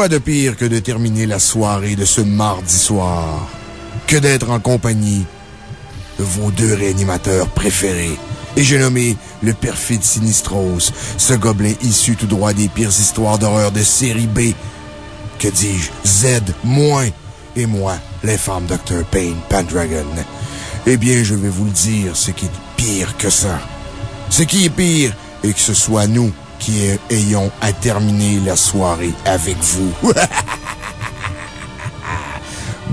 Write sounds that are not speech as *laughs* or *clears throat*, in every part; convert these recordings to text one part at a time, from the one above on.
Quoi de pire que de terminer la soirée de ce mardi soir que d'être en compagnie de vos deux réanimateurs préférés? Et j'ai nommé le perfide Sinistros, ce gobelin issu tout droit des pires histoires d'horreur de série B. Que dis-je? Z, moins. Et moi, l'infâme Dr. Payne Pendragon. Eh bien, je vais vous le dire, ce qui est pire que ça. Ce qui est pire est que ce soit nous qui ayons à terminer la soirée avec vous. *laughs*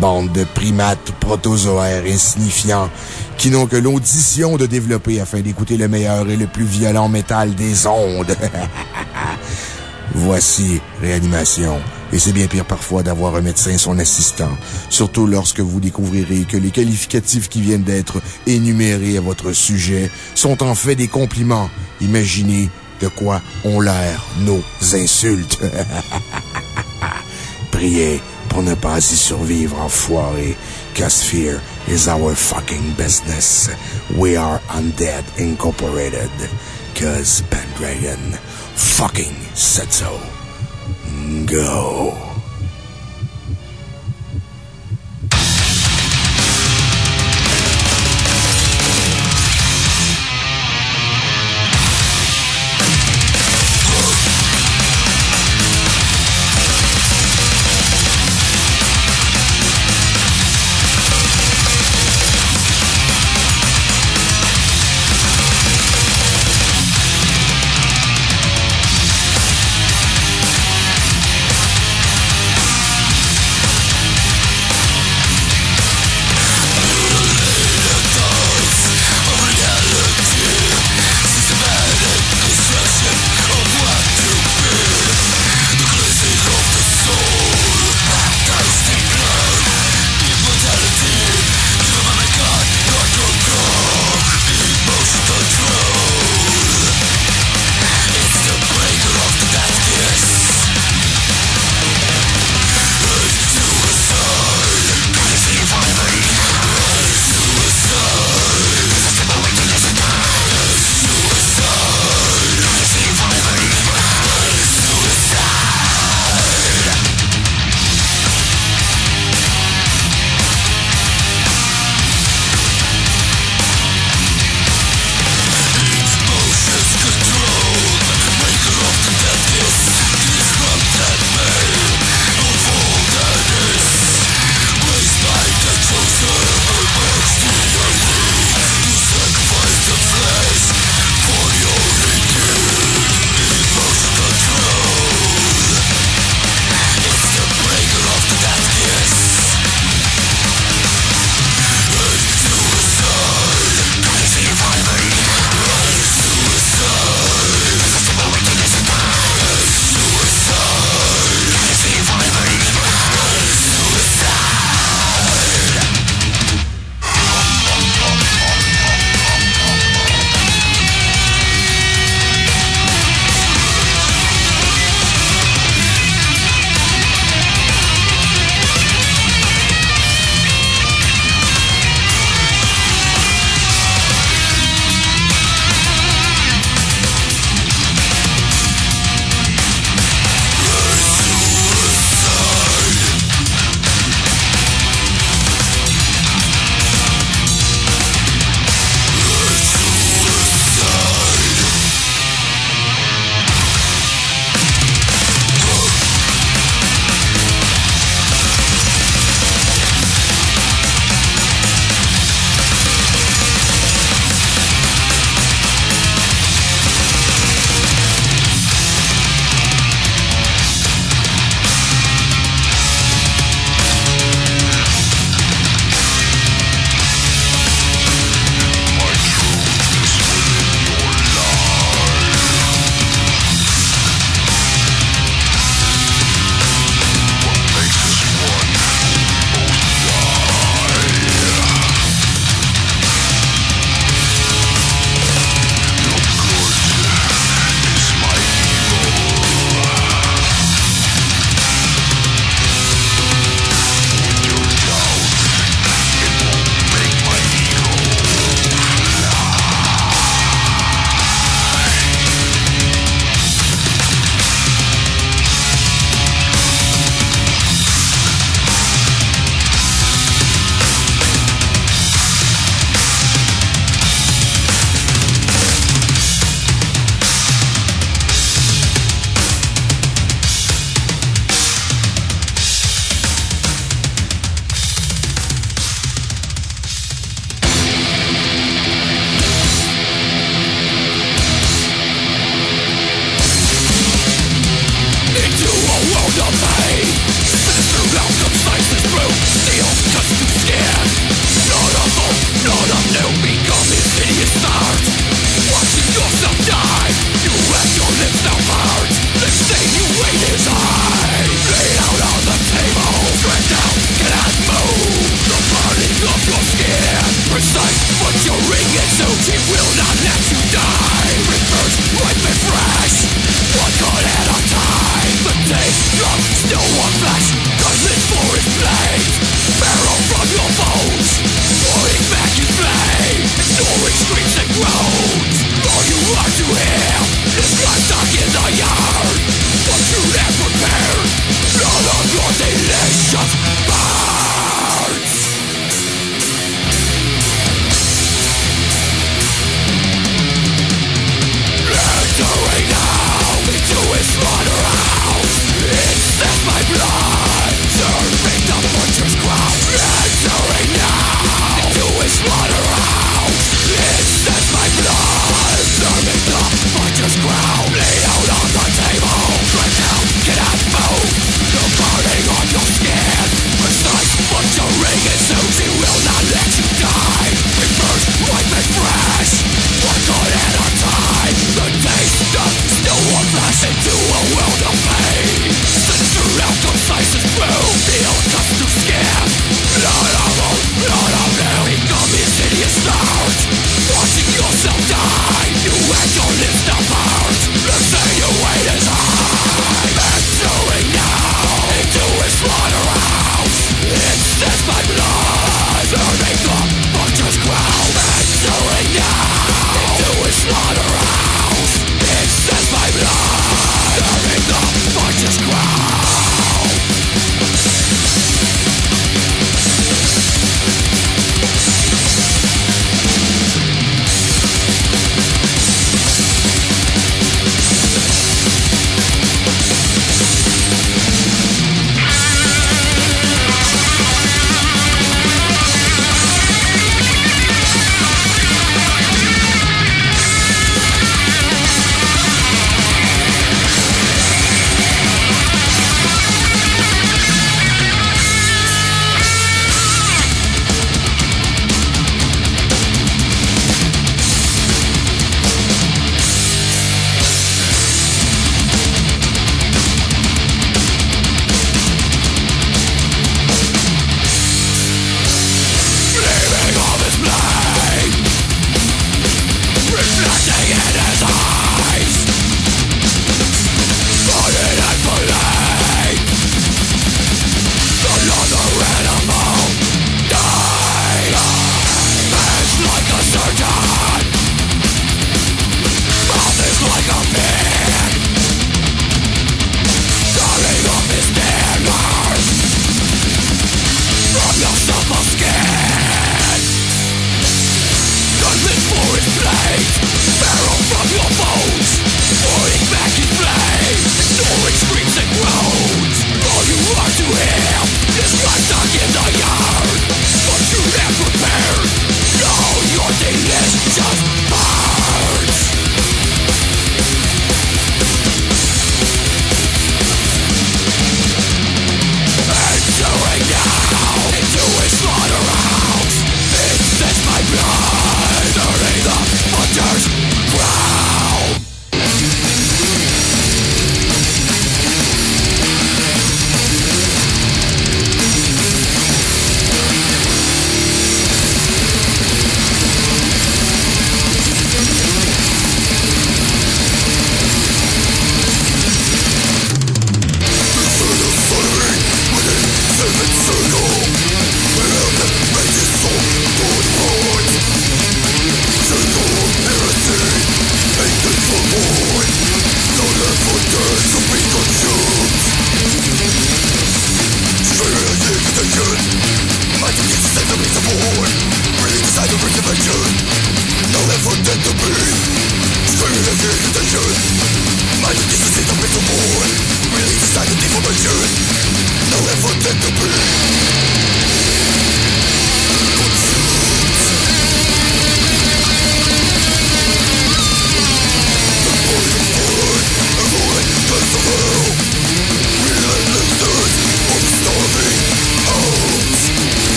Bande de primates protozoaires insignifiants qui n'ont que l'audition de développer afin d'écouter le meilleur et le plus violent métal des ondes. *laughs* Voici Réanimation. Et c'est bien pire parfois d'avoir un médecin son assistant, surtout lorsque vous découvrirez que les qualificatifs qui viennent d'être énumérés à votre sujet sont en fait des compliments. Imaginez de quoi ont l'air nos insultes. *laughs* Priez pour ne pas y survivre, enfoiré, cause fear is our fucking business. We are Undead Incorporated, cause Pendragon fucking said so. Go.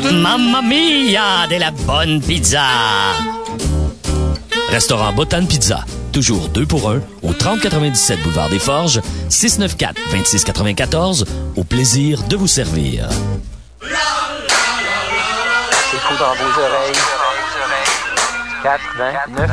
Mamma mia de la bonne pizza! Restaurant Botan Pizza. Toujours deux pour un au 3097 boulevard des Forges, 694 2694. Au plaisir de vous servir. C'est fou dans vos oreilles. 89,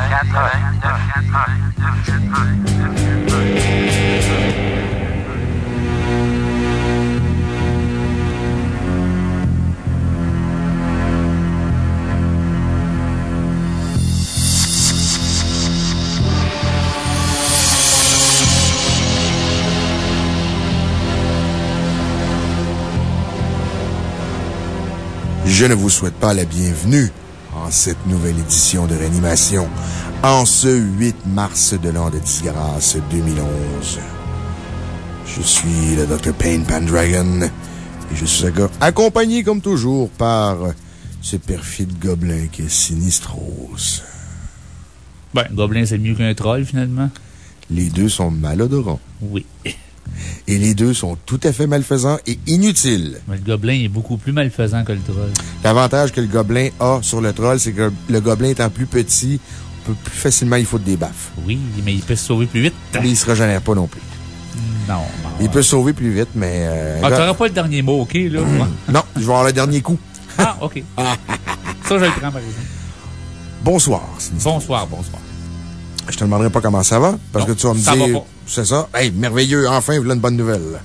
Je ne vous souhaite pas la bienvenue en cette nouvelle édition de réanimation en ce 8 mars de l'an de disgrâce 2011. Je suis le Dr. Payne Pendragon et je suis acco- accompagné comme toujours par ce perfide gobelin qui est Sinistros. Ben, Gobelin, c'est mieux qu'un troll, finalement. Les deux sont malodorants Oui. Et les deux sont tout à fait malfaisants et inutiles. Mais le Gobelin est beaucoup plus malfaisant que le troll. L'avantage que le gobelin a sur le troll, c'est que le gobelin étant plus petit, on peut plus facilement y foutre des baffes. Oui, mais il peut se sauver plus vite. Mais il se régénère pas non plus. Non, non. Il peut se sauver plus vite, mais... euh, Ah, t'auras pas le dernier mot, OK, là? *laughs* non, je vais avoir le dernier coup. ah, OK. *laughs* Ça, je le prends, par exemple. Bonsoir. Bonsoir, bonsoir. Je te demanderai pas comment ça va, parce Non, que tu vas me ça dire... C'est ça? Hey, merveilleux, enfin, voilà une bonne nouvelle.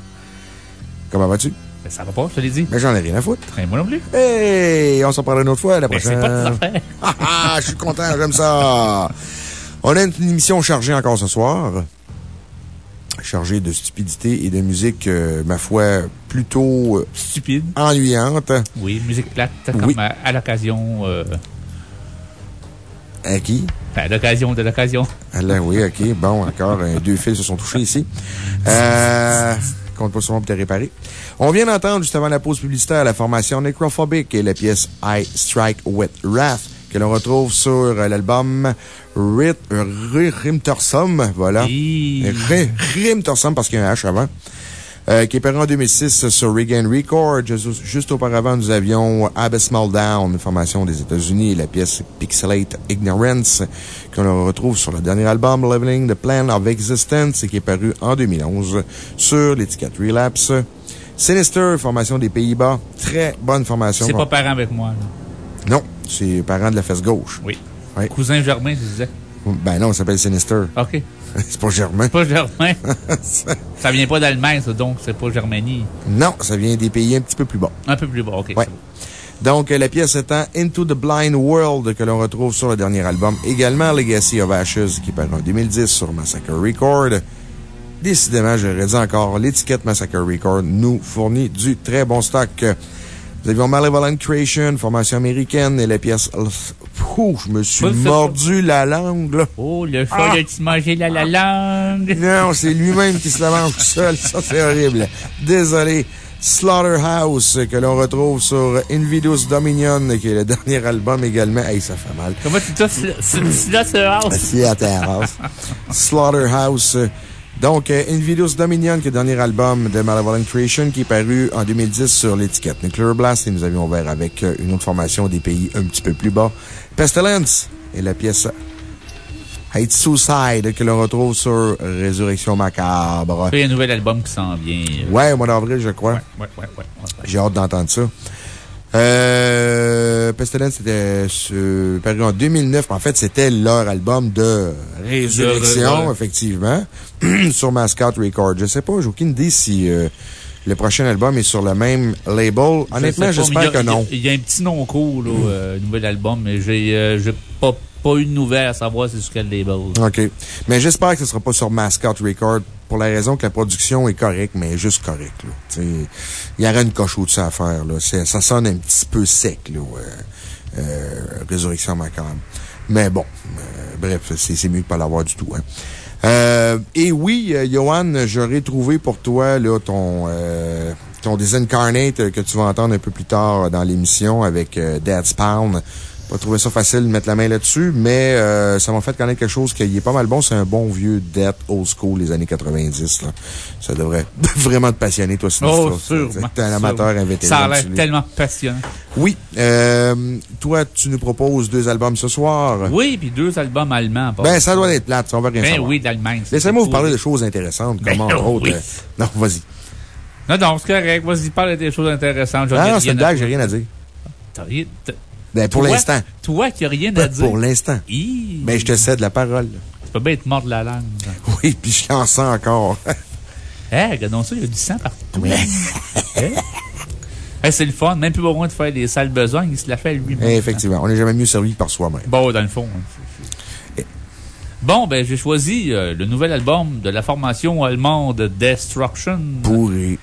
Comment vas-tu? Ben, ça va pas, je te l'ai dit. Mais j'en ai rien à foutre. Ben, moi non plus. Hey, on s'en parlera une autre fois, la Ben, prochaine. c'est pas tes affaires. *laughs* Ah, ah, je suis content, j'aime ça. On a une émission chargée encore ce soir. Chargée de stupidité et de musique, euh, ma foi, plutôt euh, Stupide. ennuyante. Oui, musique plate, Oui. comme à, à l'occasion, euh, À qui? à l'occasion de l'occasion. Ah là, oui, OK. Bon, encore, euh, deux fils se sont touchés ici. Euh, compte pas moi pour te réparer. On vient d'entendre, juste avant la pause publicitaire, la formation Necrophobic et la pièce I Strike with Wrath, que l'on retrouve sur euh, l'album Rimtorsum. Voilà. Rimtorsum, parce qu'il y a un H avant. Euh, qui est paru en 2006 sur Regan Records. Juste, auparavant, nous avions Abysmal Down, une formation des États-Unis, la pièce Pixelate Ignorance, que l'on retrouve sur le dernier album Leveling the Plan of Existence, et qui est paru en 2011 sur l'étiquette Relapse. Sinister, formation des Pays-Bas. Très bonne formation. C'est pas parent avec moi, là. Non, c'est parent de la fesse gauche. Oui. Cousin Germain, je disais. Ben non, ça s'appelle Sinister. OK. *laughs* c'est pas Germain. Pas Germain. *laughs* ça vient pas d'Allemagne, ça, donc c'est pas Germanie. non, ça vient des pays un petit peu plus bas. Un peu plus bas, OK. Ouais. c'est. Donc, euh, la pièce étant Into the Blind World que l'on retrouve sur le dernier album. Également Legacy of Ashes qui paru en 2010 sur Massacre Record. Décidément, j'aurais dit encore, l'étiquette Massacre Record nous fournit du très bon stock. Nous avions Malevolent Creation, formation américaine, et la pièce... Ouh, je me suis mordu la langue, là. Oh, le chat, Ah! a-tu mangé la, la langue? Non, c'est lui-même qui se la mange tout seul. Ça, c'est horrible. Désolé. Slaughterhouse, que l'on retrouve sur Invidious Dominion, qui est le dernier album également. Hey, ça fait mal. Comment tu dis Slaughterhouse? Slaughterhouse? Slaughterhouse. Donc, euh, Invidious Dominion, qui est le dernier album de Malevolent Creation, qui est paru en 2010 sur l'étiquette Nuclear Blast, et nous avions ouvert avec euh, une autre formation des pays un petit peu plus bas. Pestilence et la pièce Hate Suicide, que l'on retrouve sur Résurrection Macabre. Il y a un nouvel album qui s'en vient. Ouais, au mois d'avril, je crois. Ouais, ouais, ouais. ouais, J'ai hâte d'entendre ça. Euh, Pestilence, c'était paru en 2009. En fait, c'était leur album de résurrection, De- effectivement, *clears throat* sur Mascot Records. Je sais pas, j'ai aucune idée si euh, le prochain album est sur le même label. Honnêtement, j'espère que non. Il y, a un petit nom court, là, euh, nouvel album, mais j'ai euh, j'ai pas, pas eu de nouvelles à savoir c'est sur quel label. OK. Mais j'espère que ce sera pas sur Mascot Records pour la raison que la production est correcte, mais juste correcte, Il y aurait une coche au-dessus à faire, là. Ça sonne un petit peu sec, là. euh, euh, Résurrection Macabre. Mais bon, euh, bref, c'est mieux que pas l'avoir du tout, hein. Euh, et oui, euh, Johan, j'aurais trouvé pour toi, là, ton, euh, ton euh, que tu vas entendre un peu plus tard dans l'émission avec Dead Spawn. Pas trouvé ça facile de mettre la main là-dessus, mais euh, ça m'a fait connaître quelque chose qui est pas mal bon. C'est un bon vieux Death Old School les années 90. Là. Ça devrait *laughs* vraiment te passionner, toi, Sinistro. Oh. T'es un amateur invétéré. Ça a l'air tellement passionnant. Oui. Euh, toi, tu nous proposes deux albums ce soir. Oui, puis deux albums allemands. en Ben, ça doit être plate, ça, on va rien Ben savoir. oui, d'Allemagne. Laissez-moi vous parler de choses intéressantes, Ben comme entre autres. oui. euh, non, vas-y. Non, non, c'est correct. Vas-y, parle des choses intéressantes. Ah non, c'est une blague, j'ai rien à dire. Ben, pour l'instant. Toi qui n'as rien à Pas dire. pour l'instant. Hi. Ben, je te cède la parole. Tu peux bien être mort de la langue. *laughs* Oui, puis je t'en sens encore. *laughs* Hé, regardons ça, il y a du sang partout. *laughs* C'est le fun. Même plus besoin de faire des sales besognes. Il se la fait lui-même. Eh, Effectivement, on n'est jamais mieux servi par soi-même. Bon, dans le fond. hein, c'est- Bon, ben, j'ai choisi euh, le nouvel album de la formation allemande Destruction. Pourri.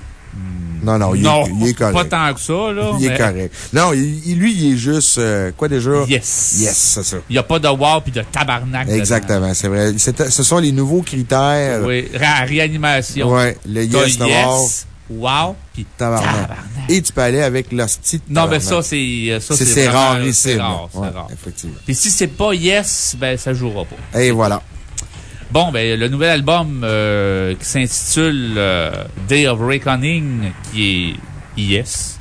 Non, non, il, non, est, il est correct. pas tant que ça, là. Il est correct. Non, il- lui, il est juste, euh, quoi déjà? Yes. Yes, c'est ça. Il n'y a pas de wow puis de tabarnak. Exactement, c'est vrai. Ce sont les nouveaux critères. Oui, ré- réanimation. Ouais, le yes, noir, wow, puis tabarnak. tabarnak. Et tu peux aller avec l'hostie Non, mais ça, c'est, euh, ça, C'est rarissime. C'est rare, c'est Ouais, rare. Effectivement. Puis si c'est pas yes, ben, ça jouera pas. Et voilà. Bon, ben, le nouvel album euh, qui s'intitule euh, Day of Reckoning, qui est yes.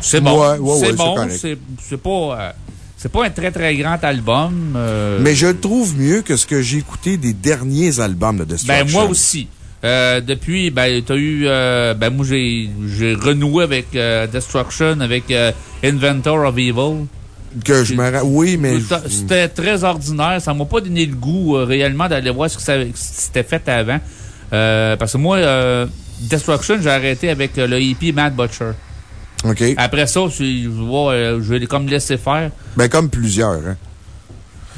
C'est bon. Ouais, ouais, ouais, c'est bon. C'est pas, euh, c'est pas un très très grand album. euh, Mais je le trouve mieux que ce que j'ai écouté des derniers albums de Destruction. Ben, moi aussi. Euh, depuis, ben, t'as eu, euh, ben, moi, j'ai, j'ai renoué avec Destruction, avec Inventor of Evil. Que je me Oui, mais. C'était- C'était très ordinaire. Ça m'a pas donné le goût euh, réellement d'aller voir ce que s'était fait avant. Euh, parce que moi, euh, Destruction, j'ai arrêté avec le hippie Mad Butcher. OK. Après ça, je, je, vois, je l'ai comme laissé faire. Ben, comme plusieurs, hein.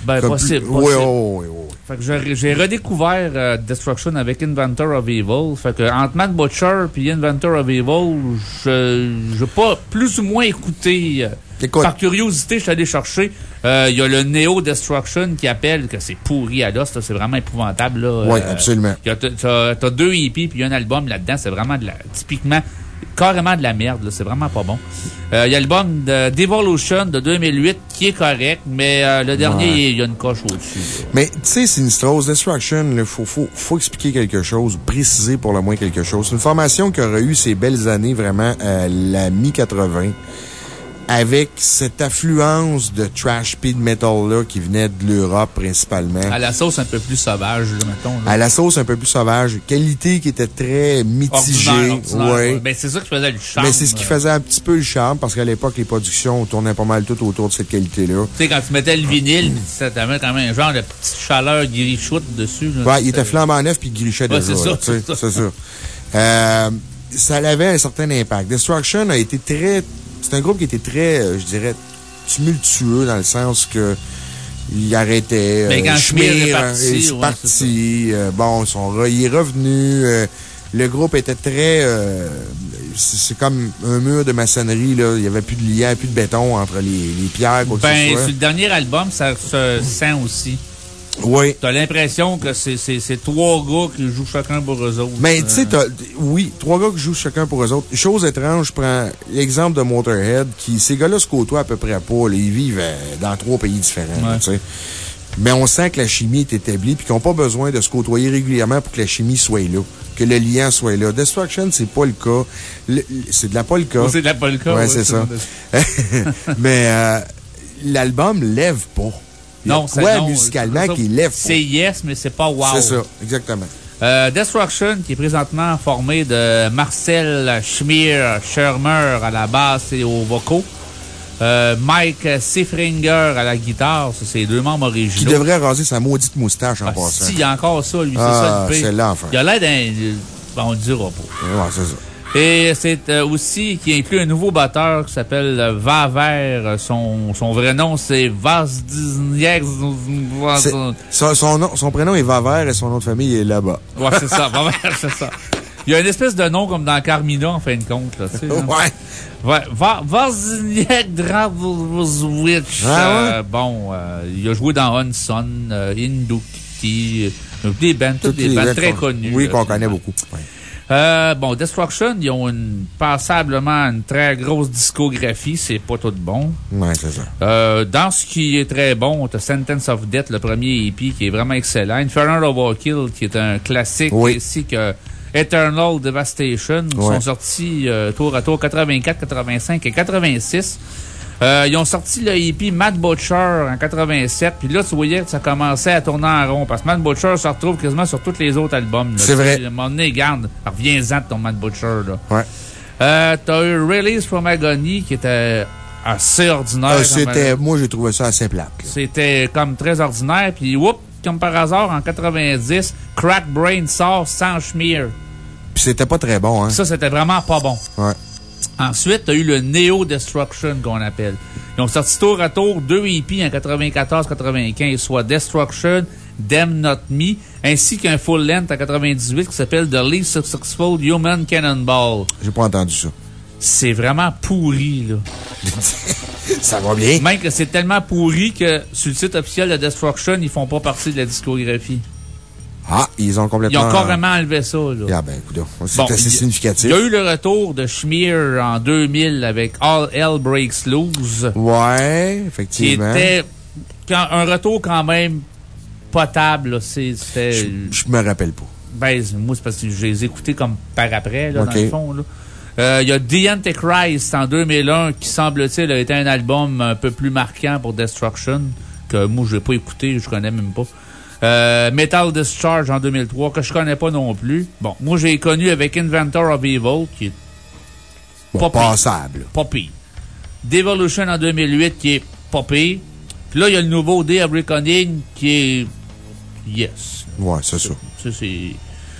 Ben, Comme possible. plus- Oui, possible. oui, oui, oui. Fait que j'ai redécouvert Destruction avec Inventor of Evil. Fait que entre Mad Butcher puis Inventor of Evil, je j'ai pas plus ou moins écouté. Écoute. Par curiosité, je suis allé chercher. Euh, Il y a le Neo Destruction qui appelle que c'est pourri à l'os. C'est vraiment épouvantable. Là. Oui, Euh, absolument. T'as t'as deux hippies puis un album là-dedans. C'est vraiment de la, typiquement, carrément de la merde. C'est vraiment pas bon. Euh, Il y a l'album de Devolution de 2008 qui est correct, mais euh, le dernier, Ouais. il y a une coche au-dessus. Mais, tu sais, Sinistros, Destruction, il faut, faut, faut expliquer quelque chose, préciser pour le moins quelque chose. C'est une formation qui aurait eu ses belles années vraiment à la mi-80, avec cette affluence de trash speed metal-là qui venait de l'Europe principalement. À la sauce un peu plus sauvage, là, mettons. là. À la sauce un peu plus sauvage. Qualité qui était très mitigée. Ordinaire, ordinaire, ouais. ouais. Ben, c'est ça qui faisait le charme. Mais c'est ce qui euh. faisait un petit peu le charme parce qu'à l'époque, les productions tournaient pas mal tout autour de cette qualité-là. Tu sais, quand tu mettais le vinyle, ça t'avait quand même un genre de petite chaleur grichoute dessus. là. Ouais, il était flambant neuf puis il grichait Ouais, déjà. c'est ça, c'est ça. C'est ça. Euh, ça avait un certain impact. Destruction a été très. C'est un groupe qui était très, euh, je dirais, tumultueux dans le sens que. Il arrêtait. Mais quand Schmier est euh, parti, est ouais, parti, euh, bon, ils sont re- il est revenu. euh, le groupe était très. euh, c'est comme un mur de maçonnerie, là. Il n'y avait plus de lien, plus de béton entre les, les pierres, quoi que ce Ben, soit. sur le dernier album, ça se sent aussi. Oui. T'as l'impression que c'est, trois gars qui jouent chacun pour eux autres. Mais tu sais, Euh, t'as- oui, trois gars qui jouent chacun pour eux autres. Chose étrange, je prends l'exemple de Motorhead, qui, ces gars-là se côtoient à peu près pas. là. ils vivent euh, dans trois pays différents, Ouais. tu sais. Mais on sent que la chimie est établie, puis qu'ils n'ont pas besoin de se côtoyer régulièrement pour que la chimie soit là, que le lien soit là. Destruction, c'est pas le cas. C'est de la pas le cas. C'est de la polka. Ouais, ouais, c'est c'est ça. *laughs* Mais euh, l'album lève pas. Non, c'est quoi non, musicalement qui lève. C'est yes, mais c'est pas wow. C'est ça, exactement. Euh, Destruction, qui est présentement formé de Marcel Schmier Schermer à la basse et aux vocaux. Euh, Mike Sifringer à la guitare, c'est deux membres Qui originaux. devrait raser sa maudite moustache en Ah, passant. si, il y a encore ça, lui, c'est Ah, ça le pire. c'est l'enfer. Il a l'air d'un... Bon, on le dira pas. Ouais, c'est ça. Et c'est euh, aussi qui inclut un nouveau batteur qui s'appelle euh, Vaver. Son, son vrai nom, c'est Vazdizniak. C'est- Son, son, nom- son prénom est Vaver et son nom de famille est là-bas. Ouais, c'est ça. Vaver, c'est ça. Il y a une espèce de nom comme dans Carmina, en fin de compte. Là, tu sais, là. Ouais. Ouais, Va- Vazniak Dravozwitch. Ah bon, euh, il a joué dans Hunson, euh, Inducti, euh, des bands, toutes, Toutes des les bands bandes très connues. Oui, qu'on connaît beaucoup. Ouais. Euh, bon, Destruction, ils ont une, passablement une très grosse discographie. C'est pas tout bon. Ouais, c'est ça. Euh, dans ce qui est très bon, t'as Sentence of Death, le premier EP, qui est vraiment excellent. Infernal Overkill, qui est un classique, Oui. ainsi que Eternal Devastation, qui Ouais. sont sortis euh, tour à tour 84, 85 et 86. Euh, ils ont sorti le EP Mad Butcher en 87, puis là, tu voyais que ça commençait à tourner en rond, parce que Mad Butcher se retrouve quasiment sur tous les autres albums. C'est vrai. À un moment donné, garde, reviens-en de ton Mad Butcher, là. Ouais. Euh, t'as eu Release from Agony, qui était assez ordinaire. Euh, c'était, moi, j'ai trouvé ça assez plate. c'était comme très ordinaire. Puis, whoop, comme par hasard, en 90, Crack Brain sort sans schmear. Puis c'était pas très bon, hein. Ça, c'était vraiment pas bon. Ouais. Ensuite, t'as eu le Neo Destruction qu'on appelle. Ils ont sorti tour à tour deux EP en 94-95, soit Destruction, Damn Not Me, ainsi qu'un full length en 98 qui s'appelle The Least Successful Human Cannonball. J'ai pas entendu ça. C'est vraiment pourri, là. *laughs* Ça va bien. Même que c'est tellement pourri que sur le site officiel de Destruction, ils font pas partie de la discographie. Ah, ils ont Ils complètement. ont carrément enlevé ça, là. Ah, ben, c'est Bon, assez il- significatif. Il y a eu le retour de Schmier en 2000 avec All Hell Breaks Loose, Ouais, qui effectivement. était quand- un retour quand même potable. C'était. Je, je me rappelle pas. Ben, moi, c'est parce que je les ai écoutés comme par après, là, dans le fond. là. Euh, Il y a The Antichrist en 2001 qui, semble-t-il, a été un album un peu plus marquant pour Destruction, que moi, je n'ai pas écouté, je connais même pas. Euh, Metal Discharge en 2003, que je connais pas non plus. Bon, moi, j'ai connu avec Inventor of Evil, qui est Bon, Pas pire. passable. pas pire. Devolution en 2008, qui est pas pire. Puis là, il y a le nouveau Day of Reckoning, qui est... Yes. Ouais, c'est ça.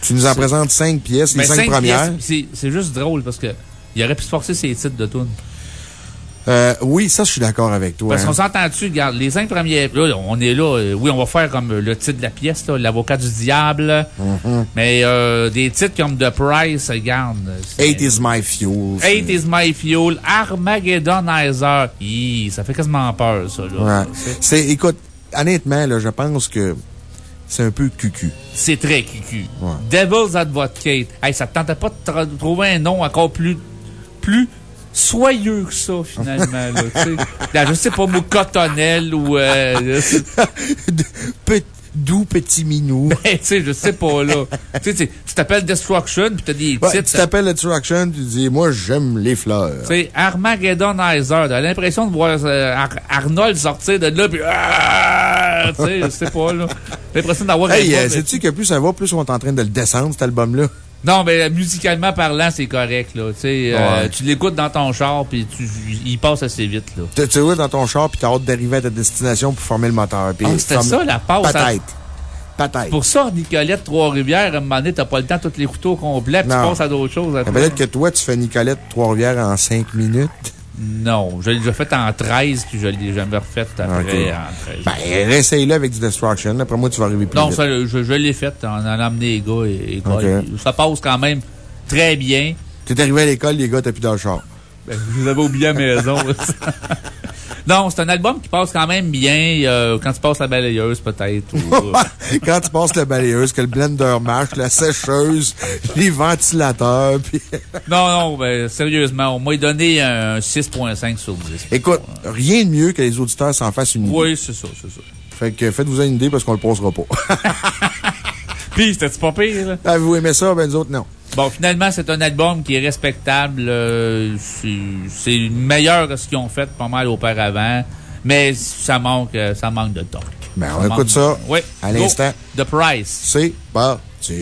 Tu nous en présentes cinq pièces, les Ben, cinq, cinq premières. c'est juste drôle parce que il aurait pu se forcer ses titres de tunes. Euh, oui, ça, je suis d'accord avec toi. Parce hein. qu'on s'entend-tu, regarde, les cinq premiers, là, on est là, euh, oui, on va faire comme euh, le titre de la pièce, l'avocat du diable, Mm-hmm. mais euh, des titres comme The Price, regarde. Eight is my fuel. Eight is my fuel, Armageddonizer. Hi, ça fait quasiment peur, ça, là. Ouais. C'est- écoute, honnêtement, là, je pense que c'est un peu cucu. C'est très cucu. Ouais. Devil's Advocate. Hey, ça te tentait pas de trouver un nom encore plus, plus soyeux que ça, finalement, là. Là, je sais pas, moi, Cotonnel ou, euh, *laughs* doux petit minou. *laughs* Ben, tu sais, je sais pas, là. tu sais, tu- tu t'appelles Destruction, puis t'as des Ouais, titres. tu t'appelles Destruction, tu dis, moi, j'aime les fleurs. Tu sais, Armageddonizer. T'as l'impression de voir euh, Ar- Arnold sortir de là, puis ah, tu sais, je sais pas, là. L'impression d'avoir Hey, euh, sais-tu que plus ça va, plus on est en train de le descendre, cet album-là? Non, mais euh, musicalement parlant, c'est correct, là. Euh, tu l'écoutes dans ton char, puis tu, il passe assez vite, là. Tu tu dans ton char, puis t'as hâte d'arriver à ta destination pour former le moteur. Ah, c'était ça, la passe. à- Peut-être. Peut-être. Pour ça, Nicolette, Trois-Rivières, à un moment donné, t'as pas le temps, tous les couteaux complets, tu passes à d'autres choses. Peut-être que toi, tu fais Nicolette Trois-Rivières en cinq minutes. Non, je l'ai déjà fait en 13, puis je l'ai jamais refait après Ok. en 13. Ben, essaye-le avec du Destruction. Après moi, tu vas arriver plus non, vite. ça, je, je l'ai fait en allant amener les gars et. Ça passe quand même très bien. T'es arrivé à l'école, les gars, t'as plus char. Ben, je vous avais à la maison. *laughs* Non, c'est un album qui passe quand même bien euh, quand tu passes la balayeuse, peut-être. ou, *laughs* euh, Quand tu passes la balayeuse, que le blender marche, la sécheuse, *laughs* les ventilateurs, *laughs* puis... non, non, ben, sérieusement, on m'a donné un 6.5 sur 10. Écoute, rien de mieux que les auditeurs s'en fassent une idée. Oui, c'est ça, c'est ça. Fait que faites-vous une idée parce qu'on le posera pas. Puis, c'était-tu pas pire, là? Avez-vous aimé ça? Ben, nous autres, non. Bon, finalement, c'est un album qui est respectable. euh, c'est- meilleur que ce qu'ils ont fait pas mal auparavant. Mais ça manque, euh, ça manque de torque. Ben, on Ça écoute manque- ça Oui. à l'instant. The Price. C'est parti.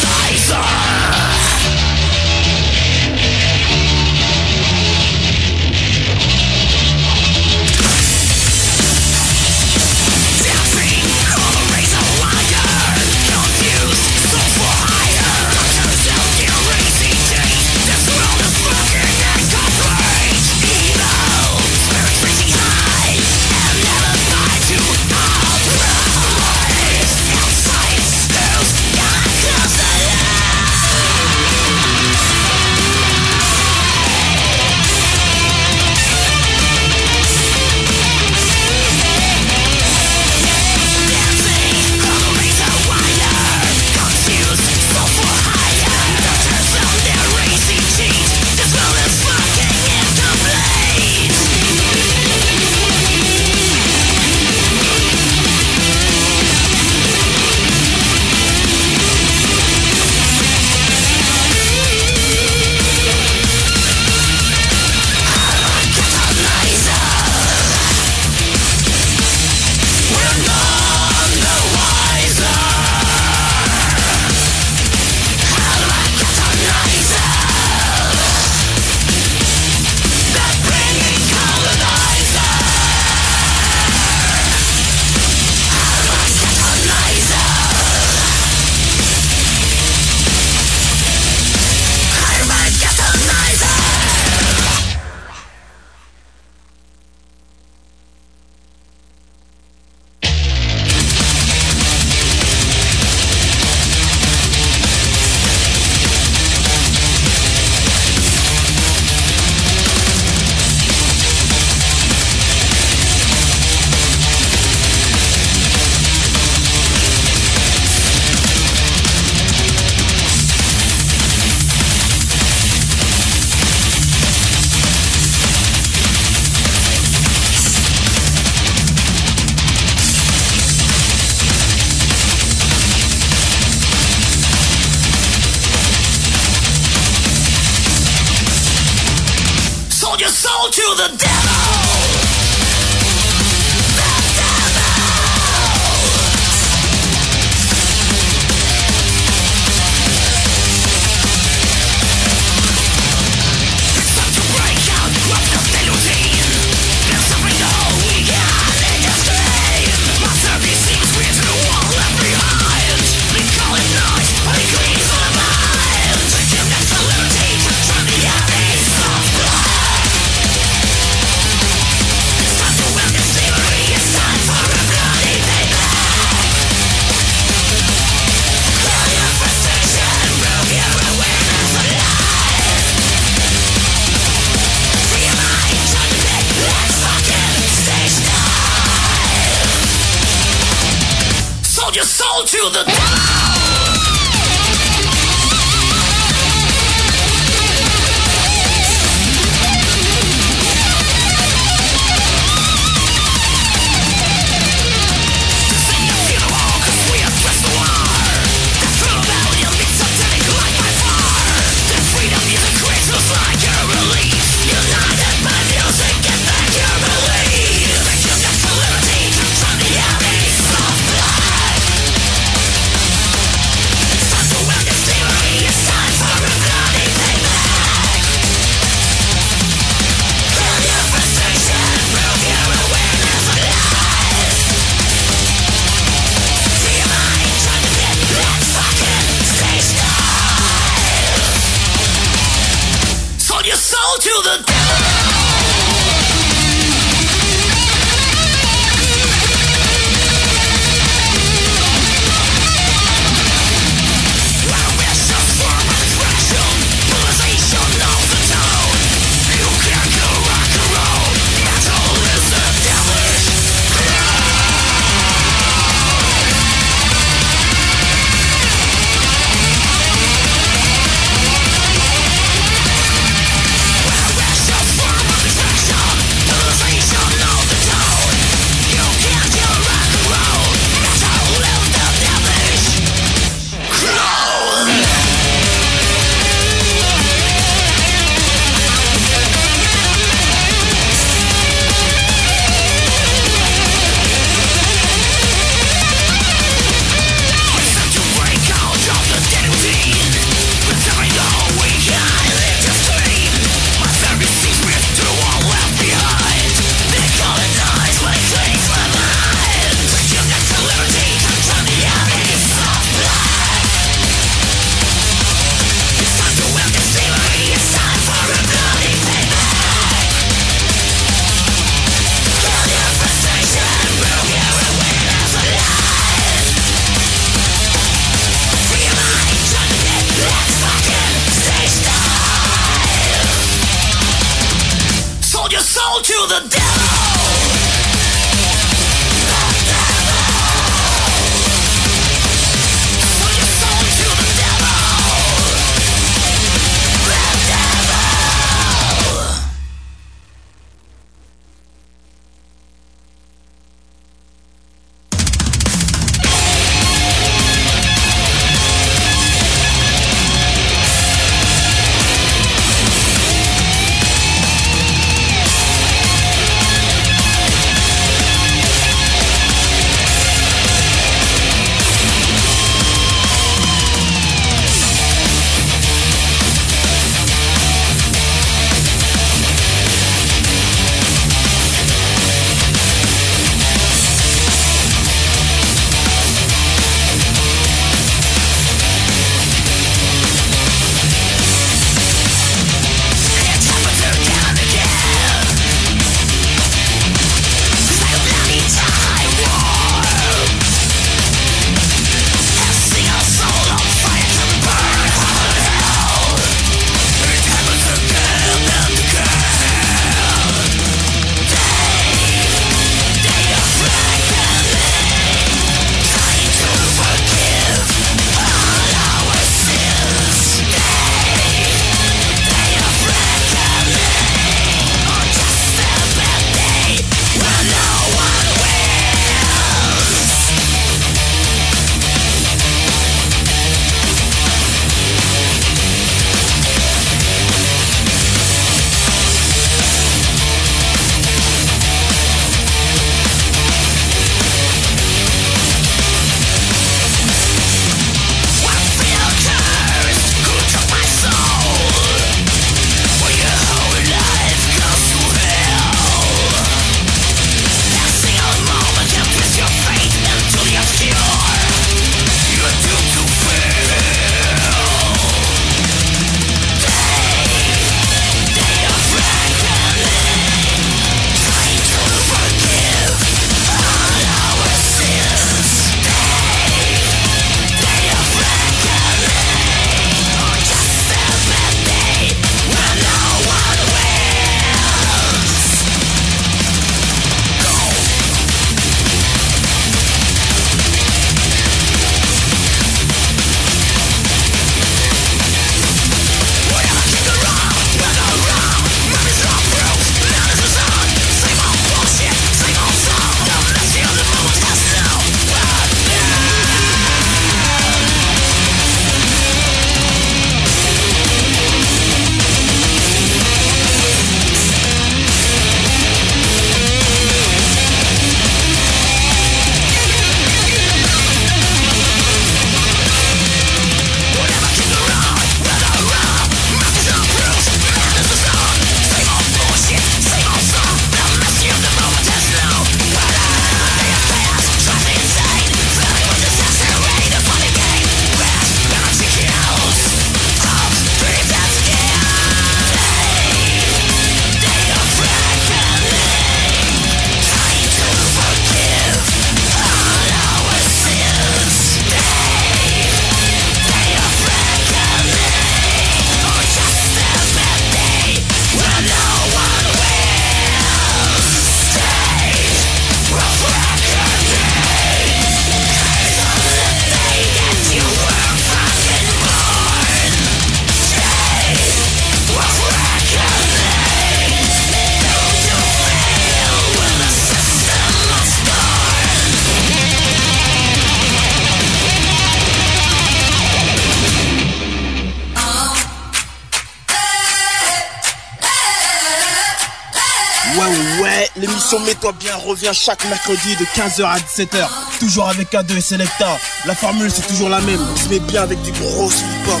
L'émission Mets-toi bien revient chaque mercredi de 15h à 17h. Toujours avec K2 et Selecta. La formule c'est toujours la même. On se met bien avec du gros hip-hop.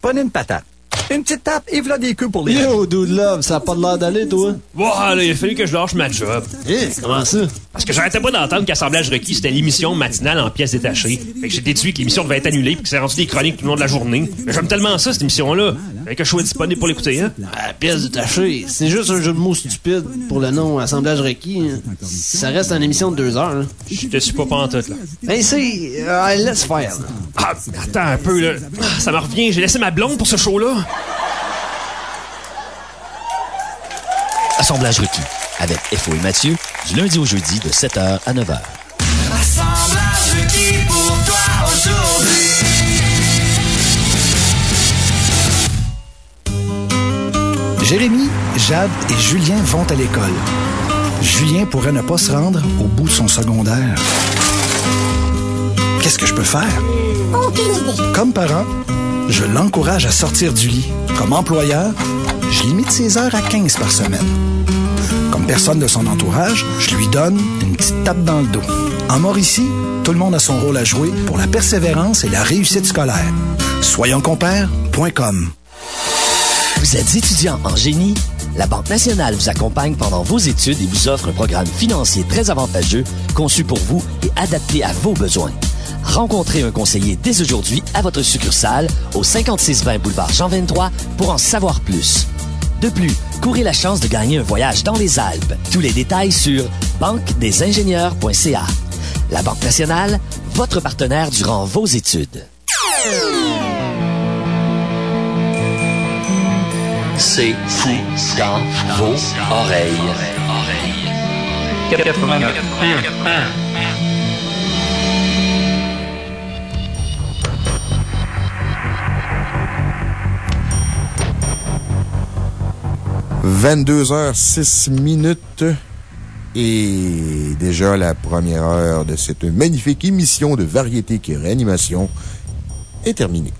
Prenez une patate. Une petite tape et voilà des queues pour les. Yo, dude love, ça a pas de l'air d'aller, toi? Voilà, il a fallu que je lâche ma job. Eh, comment ça? Parce que j'arrêtais pas d'entendre qu'Assemblage requis, c'était l'émission matinale en pièces détachées. Fait que j'ai déduit que l'émission devait être annulée puis que c'est rendu des chroniques tout le long de la journée. Mais j'aime tellement ça, cette émission-là. Fait que je sois disponible pour l'écouter, hein. Ah, pièce détachée, c'est juste un jeu de mots stupide pour le nom Assemblage requis. hein. Ça reste une émission de deux heures. Là. Je te suis pas pantoute, là. Ben, c'est. euh, laisse faire. là. Ah, attends un peu, là. Ah, Ça me revient, j'ai laissé ma blonde pour ce show-là. Assemblage requis avec FO et Mathieu du lundi au jeudi de 7h à 9h. Assemblage requis pour toi aujourd'hui. Jérémy, Jade et Julien vont à l'école. Julien pourrait ne pas se rendre au bout de son secondaire. Qu'est-ce que je peux faire? Comme parent, je l'encourage à sortir du lit. Comme employeur, je limite ses heures à 15 par semaine. Comme personne de son entourage, je lui donne une petite tape dans le dos. En Mauricie, tout le monde a son rôle à jouer pour la persévérance et la réussite scolaire. Soyonscompères.com Vous êtes étudiant en génie? La Banque nationale vous accompagne pendant vos études et vous offre un programme financier très avantageux, conçu pour vous et adapté à vos besoins. Rencontrez un conseiller dès aujourd'hui à votre succursale au 5620 boulevard Jean 23 pour en savoir plus. De plus, courez la chance de gagner un voyage dans les Alpes. Tous les détails sur banquedesingénieurs.ca. La Banque nationale, votre partenaire durant vos études. C'est fou dans vos oreilles. 22h06 minutes. Et déjà la première heure de cette magnifique émission de variété qui est réanimation est terminée.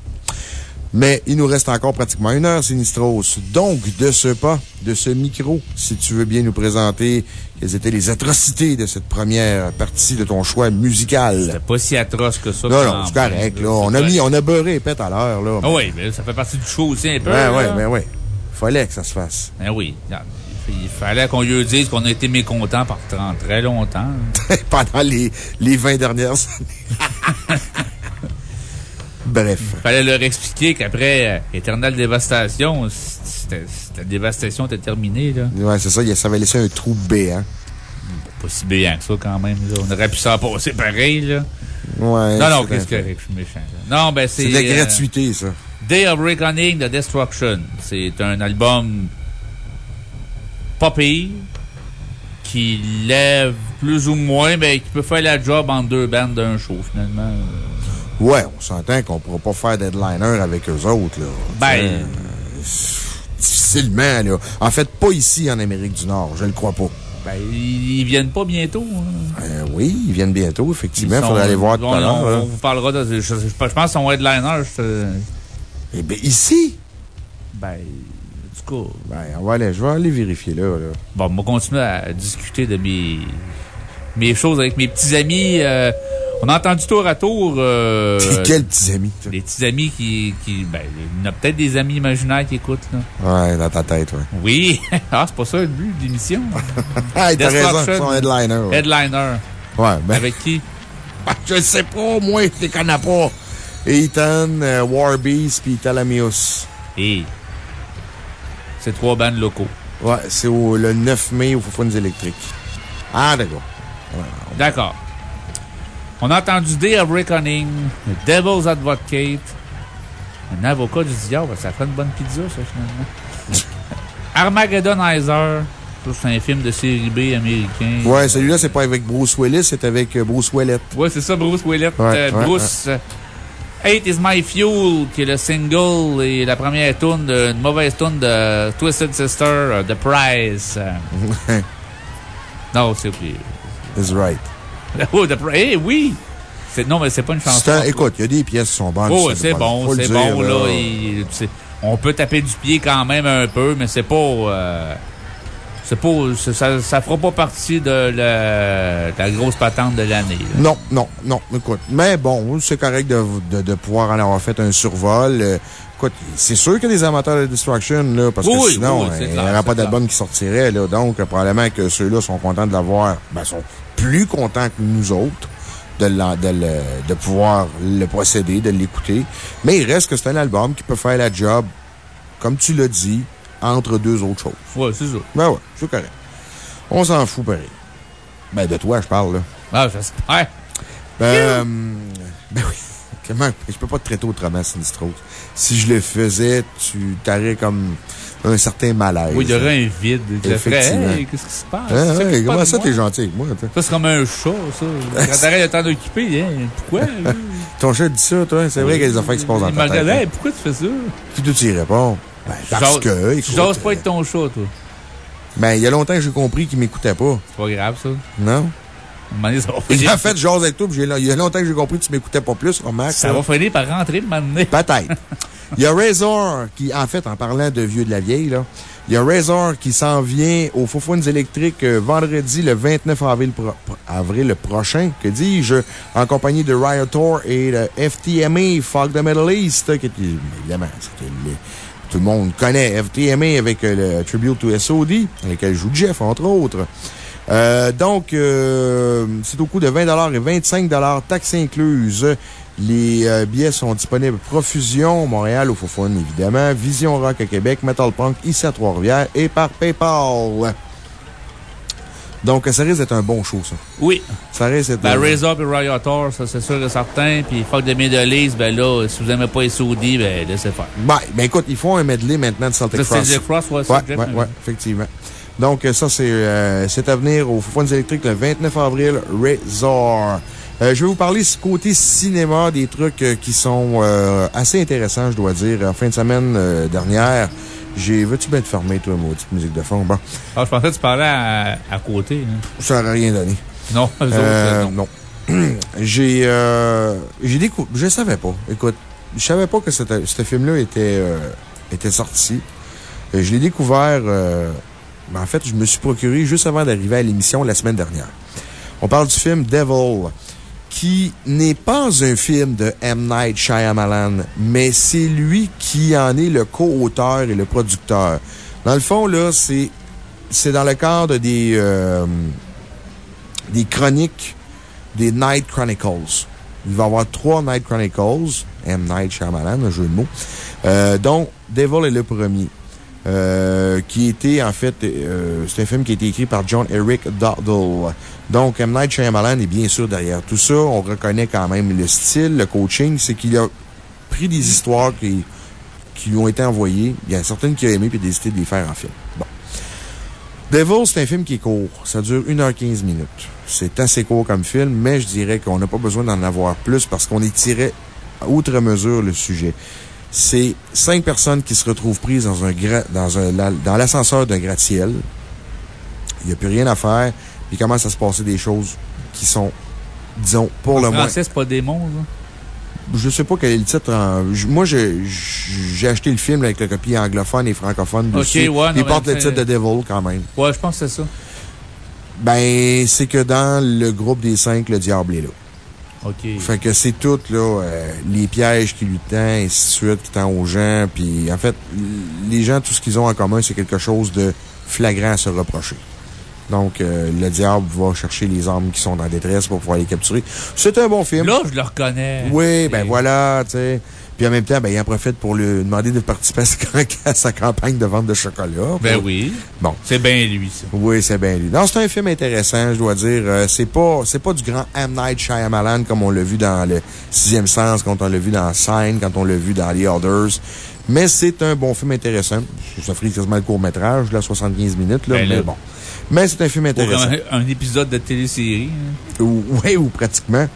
Mais il nous reste encore pratiquement une heure, Sinistros. Donc, de ce pas, de ce micro, si tu veux bien nous présenter quelles étaient les atrocités de cette première partie de ton choix musical. C'est pas si atroce que ça. Non, non, c'est correct, là. On a mis, on a beurré pète à l'heure, là. Ah oui, mais ça fait partie du show aussi un peu. Ouais, ouais, ben ouais. Fallait que ça se fasse. Ben oui. Il fallait qu'on lui dise qu'on a été mécontents par très, très longtemps. *laughs* Pendant les, les 20 dernières années. *laughs* Bref. fallait leur expliquer qu'après euh, Éternelle Dévastation, la dévastation était terminée, là. Ouais, c'est ça, il- ça avait laissé un trou béant. Pas si béant que ça, quand même, là. On aurait pu s'en passer pareil, là. Ouais. non, non, qu'est-ce que je suis méchant, là. Non, ben, c'est. C'est de la euh, gratuité, ça. Day of Reckoning de Destruction. C'est un album pas pire, qui lève plus ou moins, mais qui peut faire la job en deux bandes d'un show, finalement. Ouais, on s'entend qu'on pourra pas faire d'headliner avec eux autres, là. Ben. Euh, difficilement, là. En fait, pas ici, en Amérique du Nord. Je le crois pas. Ben, ils, viennent pas bientôt. hein. Euh, oui, ils viennent bientôt, effectivement. Il sont- aller voir tout à l'heure. on- on vous parlera de. Je, je- je pense que son headliner, je- Eh bien, ici? Ben, en tout cas. Ben, on va aller, je vais aller vérifier là, là. Bon, on va continuer à discuter de mes, mes choses avec mes petits amis. euh, on a entendu tour à tour. euh, quels petits amis, toi? Les petits amis qui. qui ben, il y en a peut-être des amis imaginaires qui écoutent, là. Ouais, dans ta tête, ouais. Oui. *laughs* ah, c'est pas ça le but de l'émission? *laughs* Ah, t'as raison, son headliner. Ouais, Headliner. Ouais, ben. Avec qui? *laughs* Je sais pas, moi, je les connais pas. Ethan, euh, Warbeast puis Talamius. Et. C'est trois bandes locaux. Ouais, c'est le 9 mai au Foufounes électriques. Ah, d'accord. D'accord. On a entendu Day of Reckoning, The Devil's Advocate, un avocat du diable. Ça fait une bonne pizza, ça, finalement. *laughs* Armageddonizer. C'est un film de série B américain. Ouais, celui-là, c'est pas avec Bruce Willis, c'est avec euh, Bruce Willis. Ouais, c'est ça, Bruce. Ouais, Euh, ouais, Bruce. Hate is my fuel, qui est le single et la première tune, de- une mauvaise tune de Twisted Sister, euh, The Price. *laughs* Non, c'est oublié. Is right. *laughs* Oh, The Price. Eh oui! Non, mais c'est pas une chanson. Un- écoute, il y a des pièces qui sont bonnes. Oh, c'est bon, c'est bon, là. il- on peut taper du pied quand même un peu, mais c'est pas. euh, c'est pas. c'est- Ça, ça fera pas partie de la, de la grosse patente de l'année. là. Non, non, non. Écoute, mais bon, c'est correct de, de, de pouvoir en avoir fait un survol. Euh, Écoute, c'est sûr qu'il y a des amateurs de Destruction, là, parce que sinon, oui, il n'y aurait pas d'album qui sortirait, là. Donc, euh, probablement que ceux-là sont contents de l'avoir, ben, sont plus contents que nous autres de, la- de, le- de pouvoir le posséder, de l'écouter. Mais il reste que c'est un album qui peut faire la job, comme tu l'as dit, entre deux autres choses. Ouais, c'est ça. Ben ouais, c'est correct. On s'en fout, pareil. Ben, de toi, je parle, là. Ah, j'espère. Ben, euh, ben oui. *laughs* Comment, je peux pas te traiter autrement, Sinistros. Si je le faisais, tu t'aurais comme un certain malaise. Oui, il y aurait un vide. Effectivement. Hey, qu'est-ce qui se passe? Comment ça, t'es gentil avec moi? Ça, c'est comme un chat, ça. *laughs* Quand t'arrêtes de t'en occuper, hein? Pourquoi? *laughs* Ton chat dit ça, toi? C'est vrai qu'il y a des affaires qui se passent dans Il ta tête. hein. hey, pourquoi tu fais ça? Puis tu y réponds. Ben, parce que, écoute. J'ose pas être ton chat, toi. Ben, il y a longtemps que j'ai compris qu'il m'écoutait pas. C'est pas grave, ça. Non? Moment en *laughs* fait, j'ose avec toi, il y a longtemps que j'ai compris que tu m'écoutais pas plus, remarque. Ça va finir par rentrer de m'amener. *laughs* Peut-être. Il y a Razor qui, en fait, en parlant de vieux de la vieille, là, il y a Razor qui s'en vient aux Foufounes électriques euh, vendredi le 29 avril, pro- avril prochain, que dis-je, en compagnie de Riotor et le FTMA, Fog the Middle East, qui est, évidemment, le- tout le monde connaît FTMA avec euh, le Tribute to SOD, avec lequel joue Jeff, entre autres. Euh, donc, euh, c'est au coût de 20 et 25 taxes incluses. Les euh, billets sont disponibles Profusion, Montréal, au Fofone, évidemment, Vision Rock à Québec, Metal Punk ici à Trois-Rivières et par PayPal. Donc, ça risque d'être un bon show, ça. Oui. Ça risque d'être Ben, Up et Riotor, ça, c'est sûr et certain. Puis Fuck de Middle East, ben là, si vous aimez pas SOD, ben, laissez faire. Ben, ben écoute, ils font un medley maintenant de Celtic Cross. Celtic Cross, ouais, ouais, ouais, ouais, effectivement. Donc, euh, ça, c'est euh, c'est à venir au Foufounes électriques le 29 avril, Razor. Euh, je vais vous parler ce côté cinéma, des trucs euh, qui sont euh, assez intéressants, je dois dire. En fin de semaine dernière, j'ai. Veux-tu bien te fermer, toi, maudite musique de fond? Bon, Ah, je pensais que tu parlais à, à côté. hein. ça n'aurait rien donné. Non, Euh, euh, non. non. *clears throat* j'ai euh, j'ai découvert. Je savais pas. Écoute, je savais pas que ce film-là était, euh, était sorti. Je l'ai découvert. euh, ben, en fait, je me suis procuré juste avant d'arriver à l'émission la semaine dernière. On parle du film Devil, qui n'est pas un film de M. Night Shyamalan, mais c'est lui qui en est le co-auteur et le producteur. Dans le fond, là, c'est c'est dans le cadre des, euh, des chroniques des Night Chronicles. Il va y avoir trois Night Chronicles. M. Night Shyamalan, un jeu de mots. Euh, dont Devil est le premier. Euh, qui était, en fait, c'est un film qui a été écrit par John Eric Dowdle. Donc, M. Night Shyamalan est bien sûr derrière tout ça. On reconnaît quand même le style, le coaching. C'est qu'il a pris des histoires qui, lui ont été envoyées. Il y a certaines qu'il a aimées puis décidé de les faire en film. Bon. Devil, c'est un film qui est court. Ça dure 1h15 minutes. C'est assez court comme film, mais je dirais qu'on n'a pas besoin d'en avoir plus parce qu'on étirait à outre mesure le sujet. C'est cinq personnes qui se retrouvent prises dans un dans un, dans l'ascenseur d'un gratte-ciel. Il n'y a plus rien à faire. Il commence à se passer des choses qui sont, disons, pour le En moins. français, c'est pas démon, là. Je sais pas quel est le titre. en- Moi, j'ai acheté le film avec la copie anglophone et francophone dessus. ouais, non, Il porte le titre de Devil quand même. Ouais, je pense que c'est ça. Ben, c'est que dans le groupe des cinq, le diable est là. OK. Fait que c'est tout, là, euh, les pièges qui lui tend, et ainsi de suite, qui tend aux gens. Puis, en fait, les gens, tout ce qu'ils ont en commun, c'est quelque chose de flagrant à se reprocher. Donc, euh, le diable va chercher les âmes qui sont en détresse pour pouvoir les capturer. C'est un bon film. Là, je le reconnais. Oui, ben voilà, tu sais. Puis en même temps, ben, il en profite pour lui demander de participer *laughs* à sa, campagne de vente de chocolat. Ben Pour- oui. Bon. C'est bien lui, ça. Oui, c'est bien lui. Non, c'est un film intéressant, je dois dire. Euh, c'est pas, c'est pas du grand M. Night Shyamalan comme on l'a vu dans le sixième sens, quand on l'a vu dans Sign, quand on l'a vu dans The Others. Mais c'est un bon film intéressant. Ça ferait quasiment le court-métrage, là, 75 minutes, là. Ben mais là. bon. Mais c'est un film intéressant. un, un épisode de télésérie. hein. Oui, *laughs* ou pratiquement.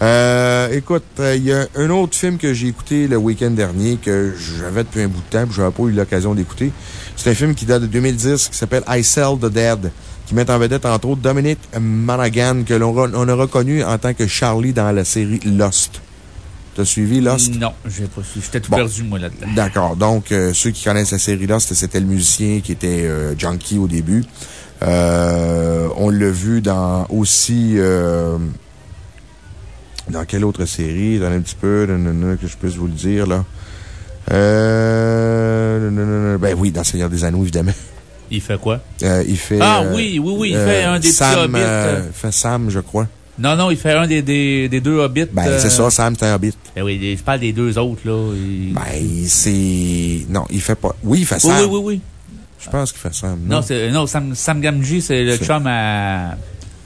Euh, écoute, euh, il y a un autre film que j'ai écouté le week-end dernier que j'avais depuis un bout de temps que je n'avais pas eu l'occasion d'écouter. C'est un film qui date de 2010 qui s'appelle I Sell the Dead, qui met en vedette entre autres Dominic Monaghan, que l'on on a reconnu en tant que Charlie dans la série Lost. T'as suivi Lost? Non, j'ai pas suivi. J'étais tout Bon. perdu, moi, là-dedans. D'accord. Donc, euh, ceux qui connaissent la série Lost, c'était le musicien qui était euh, junkie au début. Euh, on l'a vu dans aussi. euh, dans quelle autre série? Dans un petit peu, que je puisse vous le dire, là. Euh, ben oui, dans Seigneur des Anneaux, évidemment. Il fait quoi? Euh, il fait. Ah euh, oui, oui, oui, il euh, fait un des petits Sam, hobbits, euh, euh. il fait Sam, je crois. Non, non, il fait un des, des, des deux hobbits. Ben, euh, c'est ça, Sam, c'est un hobbit. Ben oui, je parle des deux autres, là. Il- Ben, c'est. Non, il fait pas. Oui, il fait Oui, Sam. oui, oui, oui. Je pense qu'il fait Sam. Non, c'est, non, Sam, Sam Gamgee, c'est le chum à.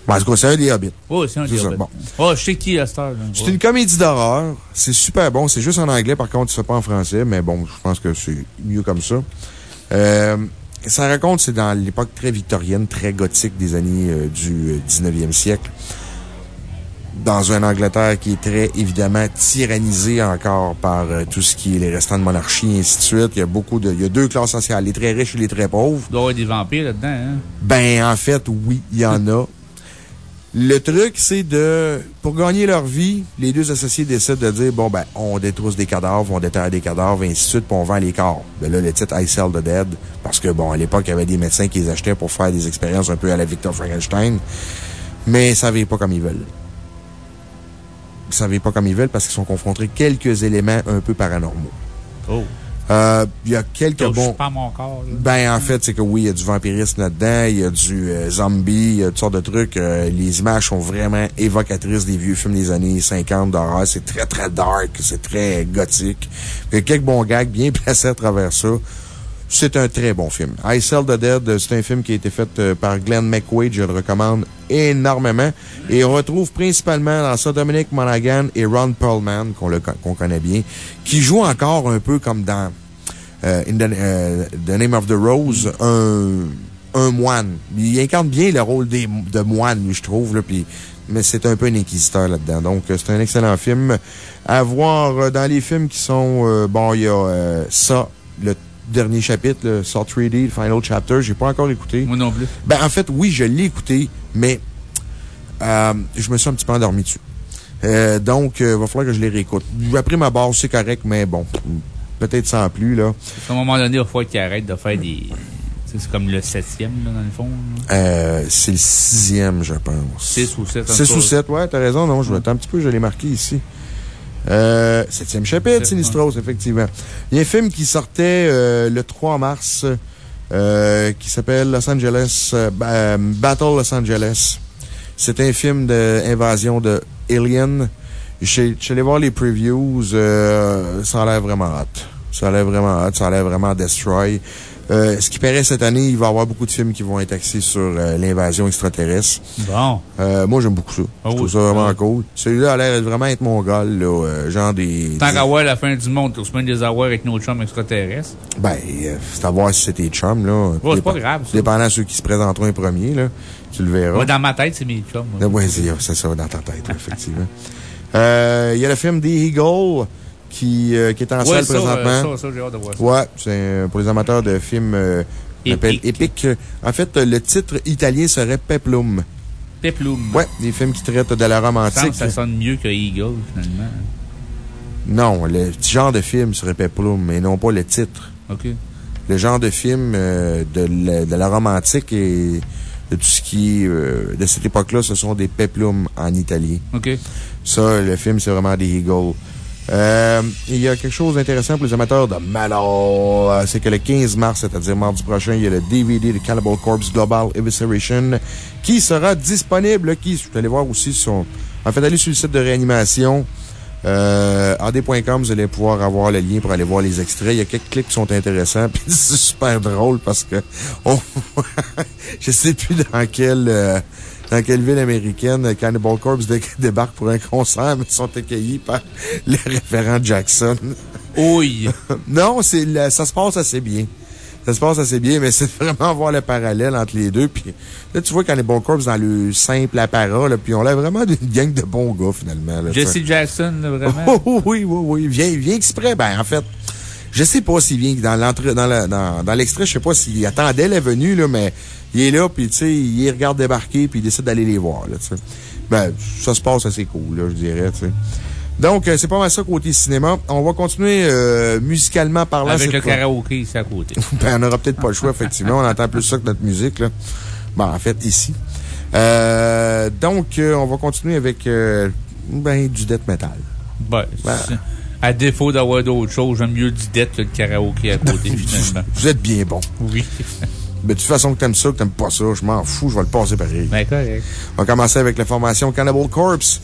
Ben, en tout cas, c'est un des hobbits. Oh, c'est un des hobbits. bon. Oh, je sais qui, à cette heure. C'est une comédie d'horreur. C'est super bon. C'est juste en anglais, par contre, c'est pas en français, mais bon, je pense que c'est mieux comme ça. Euh, ça raconte, c'est dans l'époque très victorienne, très gothique des années euh, du euh, 19e siècle. Dans une Angleterre qui est très, évidemment, tyrannisée encore par euh, tout ce qui est les restants de monarchie et ainsi de suite. Il y a beaucoup de, il y a deux classes sociales, les très riches et les très pauvres. Il doit y avoir des vampires là-dedans, hein? Ben, en fait, oui, il y en a. Le truc, c'est de, pour gagner leur vie, les deux associés décident de dire, bon, ben, on détrousse des cadavres, on déterre des cadavres, et ainsi de suite, puis on vend les corps. Ben là, le titre I Sell the Dead, parce que, bon, à l'époque, il y avait des médecins qui les achetaient pour faire des expériences un peu à la Victor Frankenstein, mais ça ne pas comme ils veulent. Ça ne pas comme ils veulent parce qu'ils sont confrontés à quelques éléments un peu paranormaux. Oh. Euh, Il y a quelques bons. pas mon corps, là. Ben, en fait, c'est que oui, il y a du vampirisme là-dedans, il y a du euh, zombie, il y a toutes sortes de trucs. Euh, les images sont vraiment évocatrices des vieux films des années 50 d'horreur. C'est très, très dark, c'est très gothique. Il y a quelques bons gags bien *laughs* placés à travers ça. C'est un très bon film. I Sell the Dead, c'est un film qui a été fait euh, par Glenn McQuaid. Je le recommande énormément. Et on retrouve principalement dans ça Dominic Monaghan et Ron Perlman, qu'on connaît bien, qui jouent encore un peu comme dans euh, the, euh, Name of the Rose, un, un moine. Il incarne bien le rôle des, de moine, je trouve, là, puis, mais c'est un peu un inquisiteur là-dedans. Donc, euh, c'est un excellent film. À voir euh, dans les films qui sont, euh, bon, il y a euh, ça, le dernier chapitre, le Saw 3D, le Final Chapter, j'ai pas encore écouté. Moi non plus. Ben, en fait, oui, je l'ai écouté, mais euh, je me suis un petit peu endormi dessus. Euh, donc, il va falloir que je les réécoute. Après ma base, c'est correct, mais bon, peut-être sans plus, là. À un moment donné, il va falloir qu'il arrête de faire des. C'est comme le septième, là, dans le fond. Euh, c'est le sixième, je pense. Six ou sept, en 6 tout ou. 7, ouais, t'as raison, non, je vais un petit peu, je l'ai marqué ici. Euh, septième chapitre, Sinistros, effectivement. Il y a un film qui sortait euh, le 3 mars, euh, qui s'appelle Los Angeles, euh, ba- Battle Los Angeles. C'est un film d'invasion de Alien. Je suis allé voir les previews, ça a l'air vraiment hot. Ça a l'air vraiment hot, ça a l'air vraiment Destroy. Euh, ce qui paraît cette année, il va y avoir beaucoup de films qui vont être axés sur euh, l'invasion extraterrestre. Bon. Euh, moi, j'aime beaucoup ça. Ah je trouve oui. ça vraiment cool. Celui-là a l'air de vraiment être mon gars, là. euh, genre des. Tant des- qu'à voir la fin du monde, on se met des avoirs avec nos chums extraterrestres. Ben, euh, c'est à voir si c'est tes chums, là. Ouais, c'est pas grave, ça. Dépendant de ceux qui se présenteront un premier, là. Tu le verras. Dans ma tête, c'est mes chums. Ah ouais, c'est ça, dans ta tête, effectivement. *laughs* Euh, Il y a le film The Eagle qui, euh, qui est en Ouais, salle ça, euh, présentement. ça, ça, j'ai hâte de voir ça. Ouais, c'est euh, pour les amateurs de films, euh, on appelle épique. En fait, euh, le titre italien serait Peplum. Peplum. Ouais, des films qui traitent de la romantique. que ça sonne mieux que Eagle, finalement. Non, le genre de film serait Peplum, mais non pas le titre. OK. Le genre de film euh, de, la, de la romantique et de tout ce qui est euh, de cette époque-là, ce sont des peplum en italien. OK. Ça, le film, c'est vraiment des Eagles. Euh, il y a quelque chose d'intéressant pour les amateurs de. Euh, C'est que le 15 mars, c'est-à-dire mardi prochain, il y a le DVD de Cannibal Corpse Global Evisceration qui sera disponible. Qui, je suis voir aussi en fait, allez sur le site de réanimation. Euh, AD.com, vous allez pouvoir avoir le lien pour aller voir les extraits. Il y a quelques clips qui sont intéressants, *laughs* puis c'est super drôle parce que on, *laughs* je sais plus dans quelle, euh, dans quelle ville américaine Cannibal Corpse dé- *laughs* débarque pour un concert, mais ils sont accueillis par *laughs* le référent Jackson. Oui. *laughs* non, c'est, la- ça se passe assez bien. ça se passe assez bien, mais c'est vraiment voir le parallèle entre les deux. Puis là, tu vois Cannibal Corpse dans le simple apparat, là, puis on a vraiment une gang de bons gars, finalement. là, Jesse. Jackson, là, vraiment? Oh, oh, oui, oui, oui. Il vient, il vient exprès. Ben, en fait, je sais pas s'il vient dans l'entrée, dans la- dans, dans l'extrait, je sais pas s'il attendait la venue, là, mais il est là, puis tu sais, il les regarde débarquer, puis il décide d'aller les voir, là, tu sais. Ben, ça se passe assez cool, là, je dirais, tu sais. Donc, euh, c'est pas mal ça côté cinéma. On va continuer euh, musicalement parlant. Avec le karaoké ici à côté. *laughs* Ben, on n'aura peut-être pas le choix, effectivement. On entend plus ça que notre musique, là. Bon, en fait, ici. Euh, donc, euh, on va continuer avec, euh, ben, du death metal. Ben, c'est- à défaut d'avoir d'autres choses, j'aime mieux du dette que le karaoké à côté, *laughs* finalement. Vous êtes bien bon. Oui. *laughs* Mais de toute façon, que t'aimes ça, que t'aimes pas ça, je m'en fous, je vais le passer pareil. Ben, correct. On va commencer avec la formation Cannibal Corpse.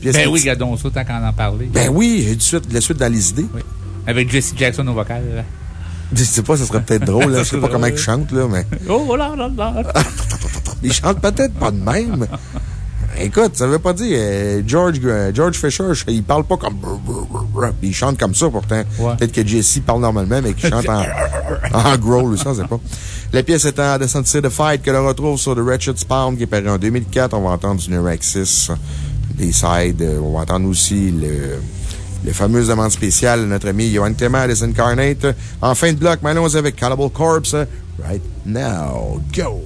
Pièce Ben intitulée- oui, regardons ça tant qu'on en parlait. Ben oui, j'ai de suite, la suite dans les idées. Oui. Avec Jesse Jackson au vocal. là. Je sais pas, ça serait peut-être drôle, là. Je sais pas *laughs* comment il chante, là, mais. Oh là là là. *laughs* Il chante peut-être pas de même. Écoute, ça veut pas dire, euh, George, euh, George Fisher, je- il parle pas comme. Il chante comme ça, pourtant. Peut-être que Jesse parle normalement, mais qu'il chante en, *laughs* en growl ou ça, sait pas. La pièce étant The Sunset the Fight, que l'on retrouve sur The Wretched Spawn, qui est paru en 2004. On va entendre du Neuraxis, des sides. euh, On va entendre aussi le, le fameux demande spéciale de notre ami Johan Clément, des Incarnate. En fin de bloc, allons avec Cannibal Corpse. Right now, go!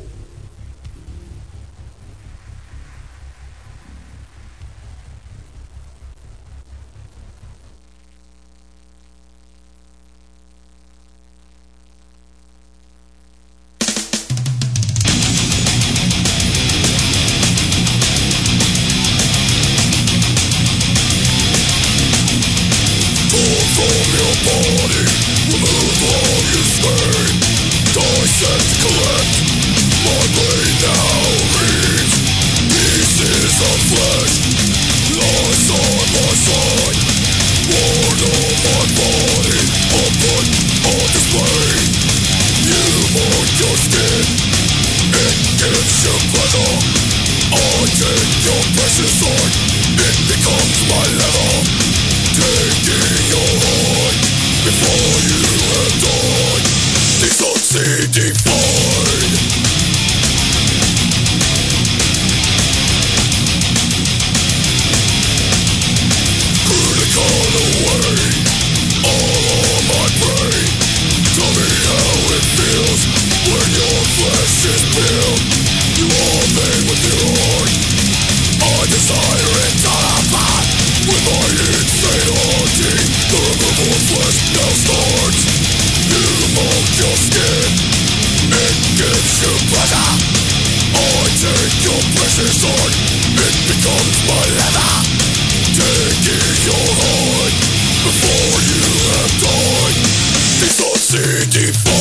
mercy deep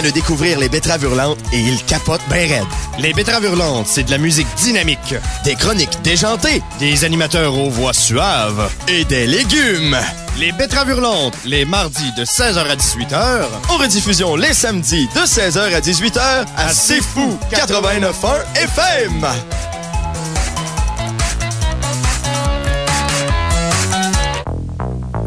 vient de découvrir les betteraves hurlantes et il capote ben raide. Les betteraves hurlantes, c'est de la musique dynamique, des chroniques déjantées, des animateurs aux voix suaves et des légumes. Les betteraves hurlantes, les mardis de 16h à 18h, en rediffusion les samedis de 16h à 18h à C'est Fou 89.1 FM.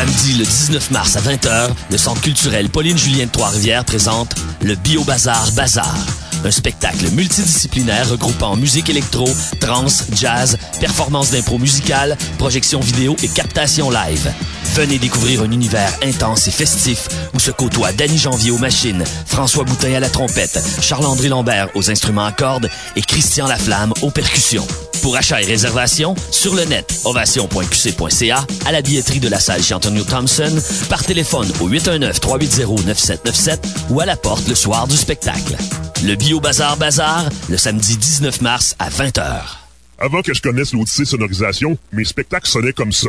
Samedi le 19 mars à 20h, le Centre culturel Pauline-Julien de Trois-Rivières présente le Bio-Bazar Bazar. Un spectacle multidisciplinaire regroupant musique électro, trance, jazz, performance d'impro musicale, projection vidéo et captation live. Venez découvrir un univers intense et festif où se côtoient Danny Janvier aux machines, François Boutin à la trompette, Charles-André Lambert aux instruments à cordes et Christian Laflamme aux percussions. Pour achat et réservation, sur le net, ovation.qc.ca, à la billetterie de la salle chez Antonio Thompson, par téléphone au 819-380-9797 ou à la porte le soir du spectacle. Le Bio Bazar Bazar, le samedi 19 mars à 20h. Avant que je connaisse l'Odyssée Sonorisation, mes spectacles sonnaient comme ça.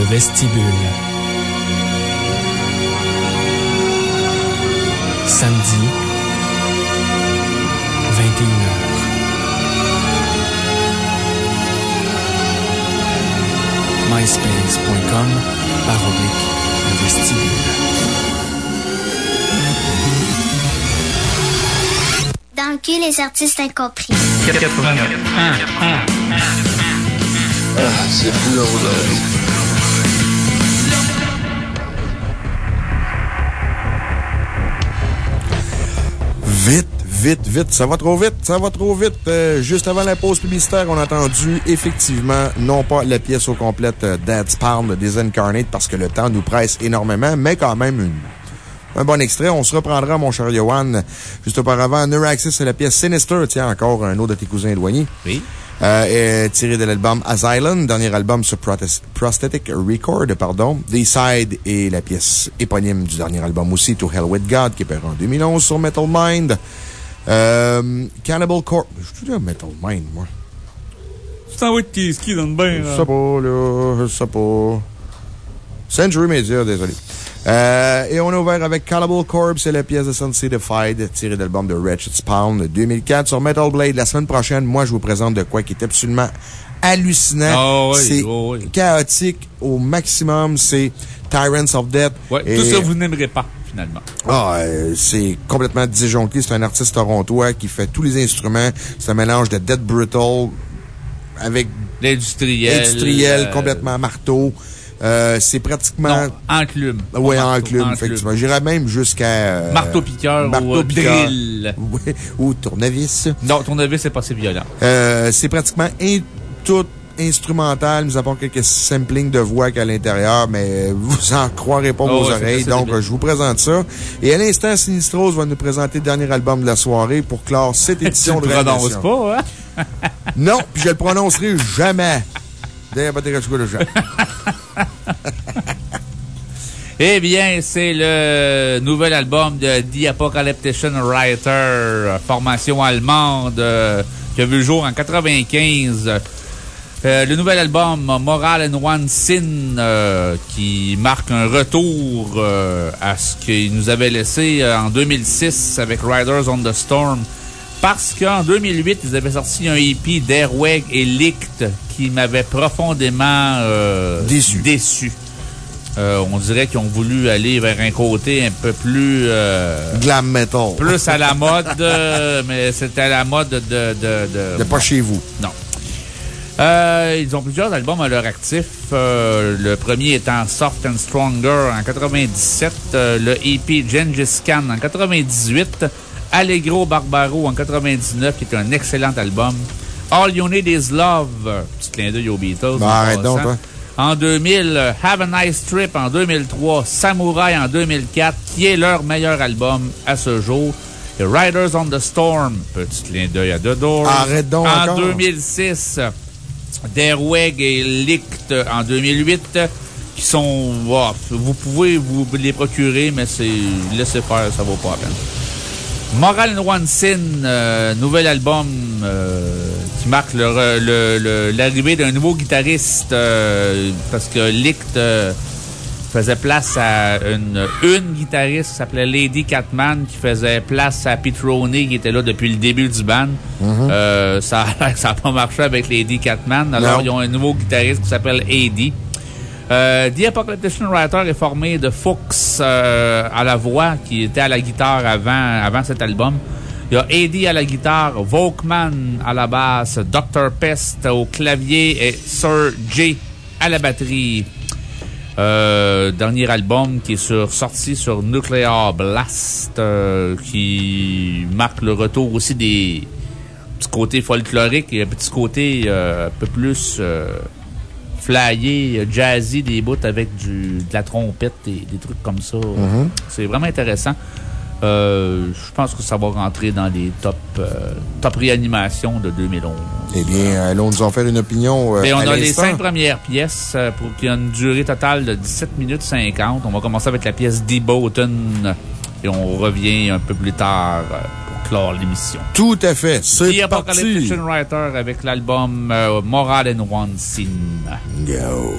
Le vestibule. Samedi, 21h. myspace.com par oblique le vestibule. Dans le cul, les artistes incompris. 89. Ah, c'est Vite, vite, vite. Ça va trop vite. Ça va trop vite. Euh, juste avant la pause publicitaire, on a entendu effectivement, non pas la pièce au complète euh, Dad's Pound des Incarnate parce que le temps nous presse énormément, mais quand même une, un bon extrait. On se reprendra, mon cher Johan. Juste auparavant, Neuraxis, c'est la pièce Sinister. Tiens, encore un autre de tes cousins éloignés. Oui. Euh, tiré de l'album Asylum, dernier album sur Prosthetic Record, pardon. D-Side et la pièce éponyme du dernier album aussi, To Hell With God, qui est paru en 2011 sur Metal Mind. Euh, Cannibal Corpse. Je suis Metal Mind, moi. Tu t'en vas de tes skis dans le bain, Je sais pas, là. Je sais pas. Century Media, désolé. Euh, et on a ouvert avec Cannibal Corpse et la pièce de Sunseedified, tirée de l'album de Wretched Spawn 2004 sur Metal Blade. La semaine prochaine, moi, je vous présente de quoi qui est absolument hallucinant. Ah oui, c'est oh oui. chaotique au maximum. C'est Tyrants of Death. Ouais, Et- tout ça, vous n'aimerez pas, finalement. ah, euh, c'est complètement disjoncté. C'est un artiste torontois qui fait tous les instruments. C'est un mélange de Dead Brutal avec. L'industriel. Industriel, euh, complètement marteau. Euh, c'est pratiquement. Non, enclume. Oui, Pas marteau, enclume, enclume. effectivement. J'irais même jusqu'à. euh, Marteau-piqueur ou, marteau euh, piqueur. drill. Oui, ou tournevis. Non, ton avis, c'est pas assez violent. Euh, c'est pratiquement in- tout instrumental, à part quelques samplings de voix qu'à l'intérieur, mais vous en croirez pas Oh, vos ouais, c'est oreilles. Donc, débile. je vous présente ça. Et à l'instant, Sinistros va nous présenter le dernier album de la soirée pour clore cette *laughs* édition Tu de le prononces Réanimation. pas, hein? Non, puis je le prononcerai jamais. D'ailleurs, pas de le jamais. *laughs* Eh bien, c'est le nouvel album de The Apocalyptician Writer, formation allemande, euh, qui a vu le jour en 95. Euh, le nouvel album Moral and One Sin, euh, qui marque un retour à ce qu'il nous avait laissé en 2006 avec Riders on the Storm. Parce qu'en 2008, ils avaient sorti un EP d'Airweg et Licht qui m'avait profondément euh, déçu. Euh, on dirait qu'ils ont voulu aller vers un côté un peu plus... euh, Glam metal. plus à la mode, mais c'était à la mode de... De, de, De pas chez vous. Non. Euh, ils ont plusieurs albums à leur actif. Euh, le premier étant Soft and Stronger en 97, euh, le EP Gengis Khan en 98, Allegro Barbaro en 99, qui est un excellent album. All You Need Is Love, petit clin d'œil aux Beatles. Ben, en arrête donc. En 2000, euh, Have a Nice Trip en 2003, Samurai en 2004, qui est leur meilleur album à ce jour. Et Riders on the Storm, petit clin d'œil à The Doors. Arrête donc En encore. 2006, Derweg et Licht en 2008, qui sont, wow, vous pouvez vous les procurer, mais c'est, laissez faire, ça vaut pas la peine. Moral and One Sin, euh, nouvel album euh, qui marque l'arrivée d'un nouveau guitariste euh, parce que Licht euh, faisait place à une, une guitariste qui s'appelait Lady Catman qui faisait place à Pete Roney qui était là depuis le début du band. Euh, ça n'a pas marché avec Lady Catman. Alors, Non. ils ont un nouveau guitariste qui s'appelle AD. Euh, The Apocalyptician Writer est formé de Fuchs euh, à la voix, qui était à la guitare avant, avant cet album. Il y a Eddie à la guitare, Volkman à la basse, Dr. Pest au clavier et Sir J à la batterie. Euh, dernier album qui est sur, sorti sur Nuclear Blast, euh, qui marque le retour aussi des petits côtés folkloriques et un petit côté un peu plus euh, euh, jazzy, des bouts avec du, de la trompette et des trucs comme ça. Mhm. C'est vraiment intéressant. Euh, je pense que ça va rentrer dans les top, euh, top réanimations de 2011. Eh bien, allons nous en faire une opinion. euh, Et on à a les cinq premières pièces euh, pour qu'il y ait une durée totale de 17 minutes 50. On va commencer avec la pièce D-Boughton et on revient un peu plus tard euh, clore l'émission. Tout à fait. C'est The parti. Apocalyptic Writer avec l'album euh, Moral and One Sin. Go.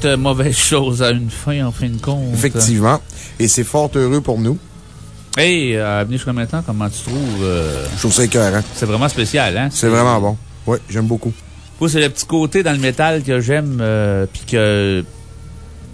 Toute mauvaise chose a une fin, en fin de compte. Effectivement. Et c'est fort heureux pour nous. Hey, euh, venu jusqu'à maintenant, comment tu trouves? euh, Je trouve ça écœurant. C'est vraiment spécial, hein? C'est vraiment bon. Oui, j'aime beaucoup. Moi, c'est le petit côté dans le métal que j'aime, euh, puis que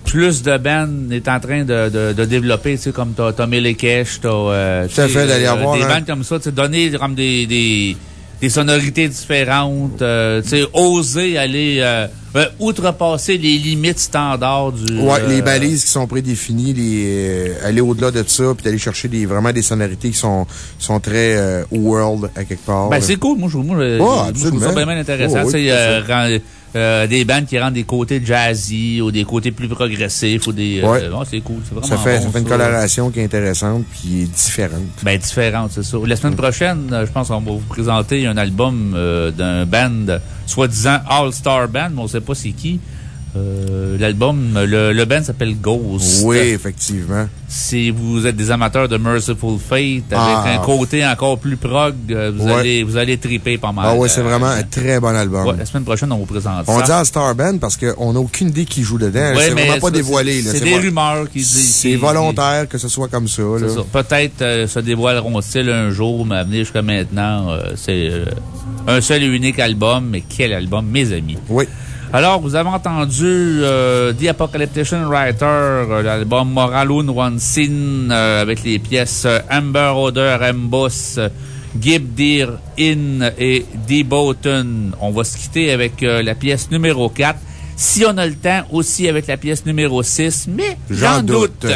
plus de bands est en train de, de, de développer, tu sais, comme t'as t'as Melekesh, t'as... euh, Tout à fait, d'aller euh, avoir Des un- bands comme ça, tu sais, donner comme des, des, des sonorités différentes, euh, tu sais, oser aller euh, euh, outrepasser les limites standards du... Ouais, euh, les balises qui sont prédéfinies, les, euh, aller au-delà de ça, puis d'aller chercher des, vraiment des sonorités qui sont, sont très euh, world à quelque part. Ben, c'est cool. Moi, je, moi, je- trouve ça bien intéressant. Oh, oui, Euh, des bandes qui rendent des côtés jazzy ou des côtés plus progressifs ou des. euh, Ouais. bon, c'est cool. C'est vraiment ça fait, bon, ça fait une coloration qui est intéressante puis différente. Ben, différente, c'est ça. La semaine prochaine, euh, je pense qu'on va vous présenter un album euh, d'un band, soi-disant All-Star Band, mais on sait pas c'est qui. Euh, L'album, le, le band s'appelle Ghost. Oui, effectivement. Si vous êtes des amateurs de Merciful Fate, avec Ah. un côté encore plus prog, euh, vous, Ouais. allez, vous allez triper pas mal. Ah ouais, c'est Euh, vraiment un très bon album. Ouais, la semaine prochaine, on vous présente On ça. dit à Star Band parce qu'on n'a aucune idée qui joue dedans. Ouais, c'est vraiment pas dévoilé. c'est des rumeurs qui disent- C'est volontaire que ce soit comme ça. Peut-être euh, se dévoileront-ils un jour, mais à venir jusqu'à maintenant, euh, c'est euh, un seul et unique album. Mais quel album, mes amis? Oui. Alors, vous avez entendu euh, The Apocalyptician Writer, euh, l'album Moralun One Sin, euh, avec les pièces Amber Odor Embus, euh, Gib Deer In et Deboten. On va se quitter avec la pièce numéro 4. Si on a le temps, aussi avec la pièce numéro 6, mais J'en j'en doute. doute.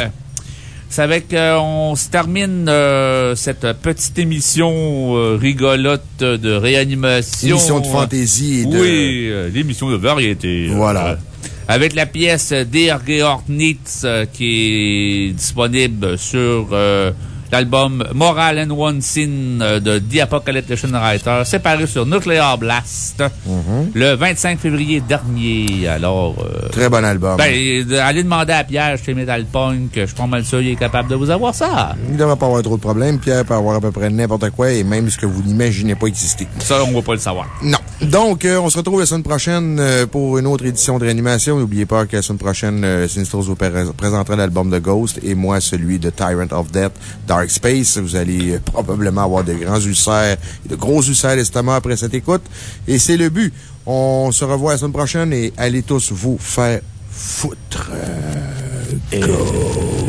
C'est avec, euh, on se termine euh, cette petite émission euh, rigolote de réanimation. Émission de fantaisie et de- Oui, euh, l'émission de variété. Voilà. euh, avec la pièce Der Geordnitz euh, qui est disponible sur euh, l'album Moral and One Sin euh, de The Apocalyptician Writer. C'est paru sur Nuclear Blast le 25 février dernier. Alors, euh, Très bon album. ben, euh, allez demander à Pierre chez Metal Punk. Je suis pas mal sûr qu'il est capable de vous avoir ça. Il ne devrait pas avoir trop de problèmes. Pierre peut avoir à peu près n'importe quoi et même ce que vous n'imaginez pas exister. Ça, on va pas le savoir. Non. Donc, euh, on se retrouve la semaine prochaine euh, pour une autre édition de réanimation. N'oubliez pas que la semaine prochaine, Sinistros vous pré- présentera l'album de Ghost et moi celui de Tyrant of Death, Dark Space. Vous allez euh, probablement avoir de grands ulcères et de gros ulcères d'estomac après cette écoute. Et c'est le but. On se revoit la semaine prochaine et allez tous vous faire foutre. Euh, go!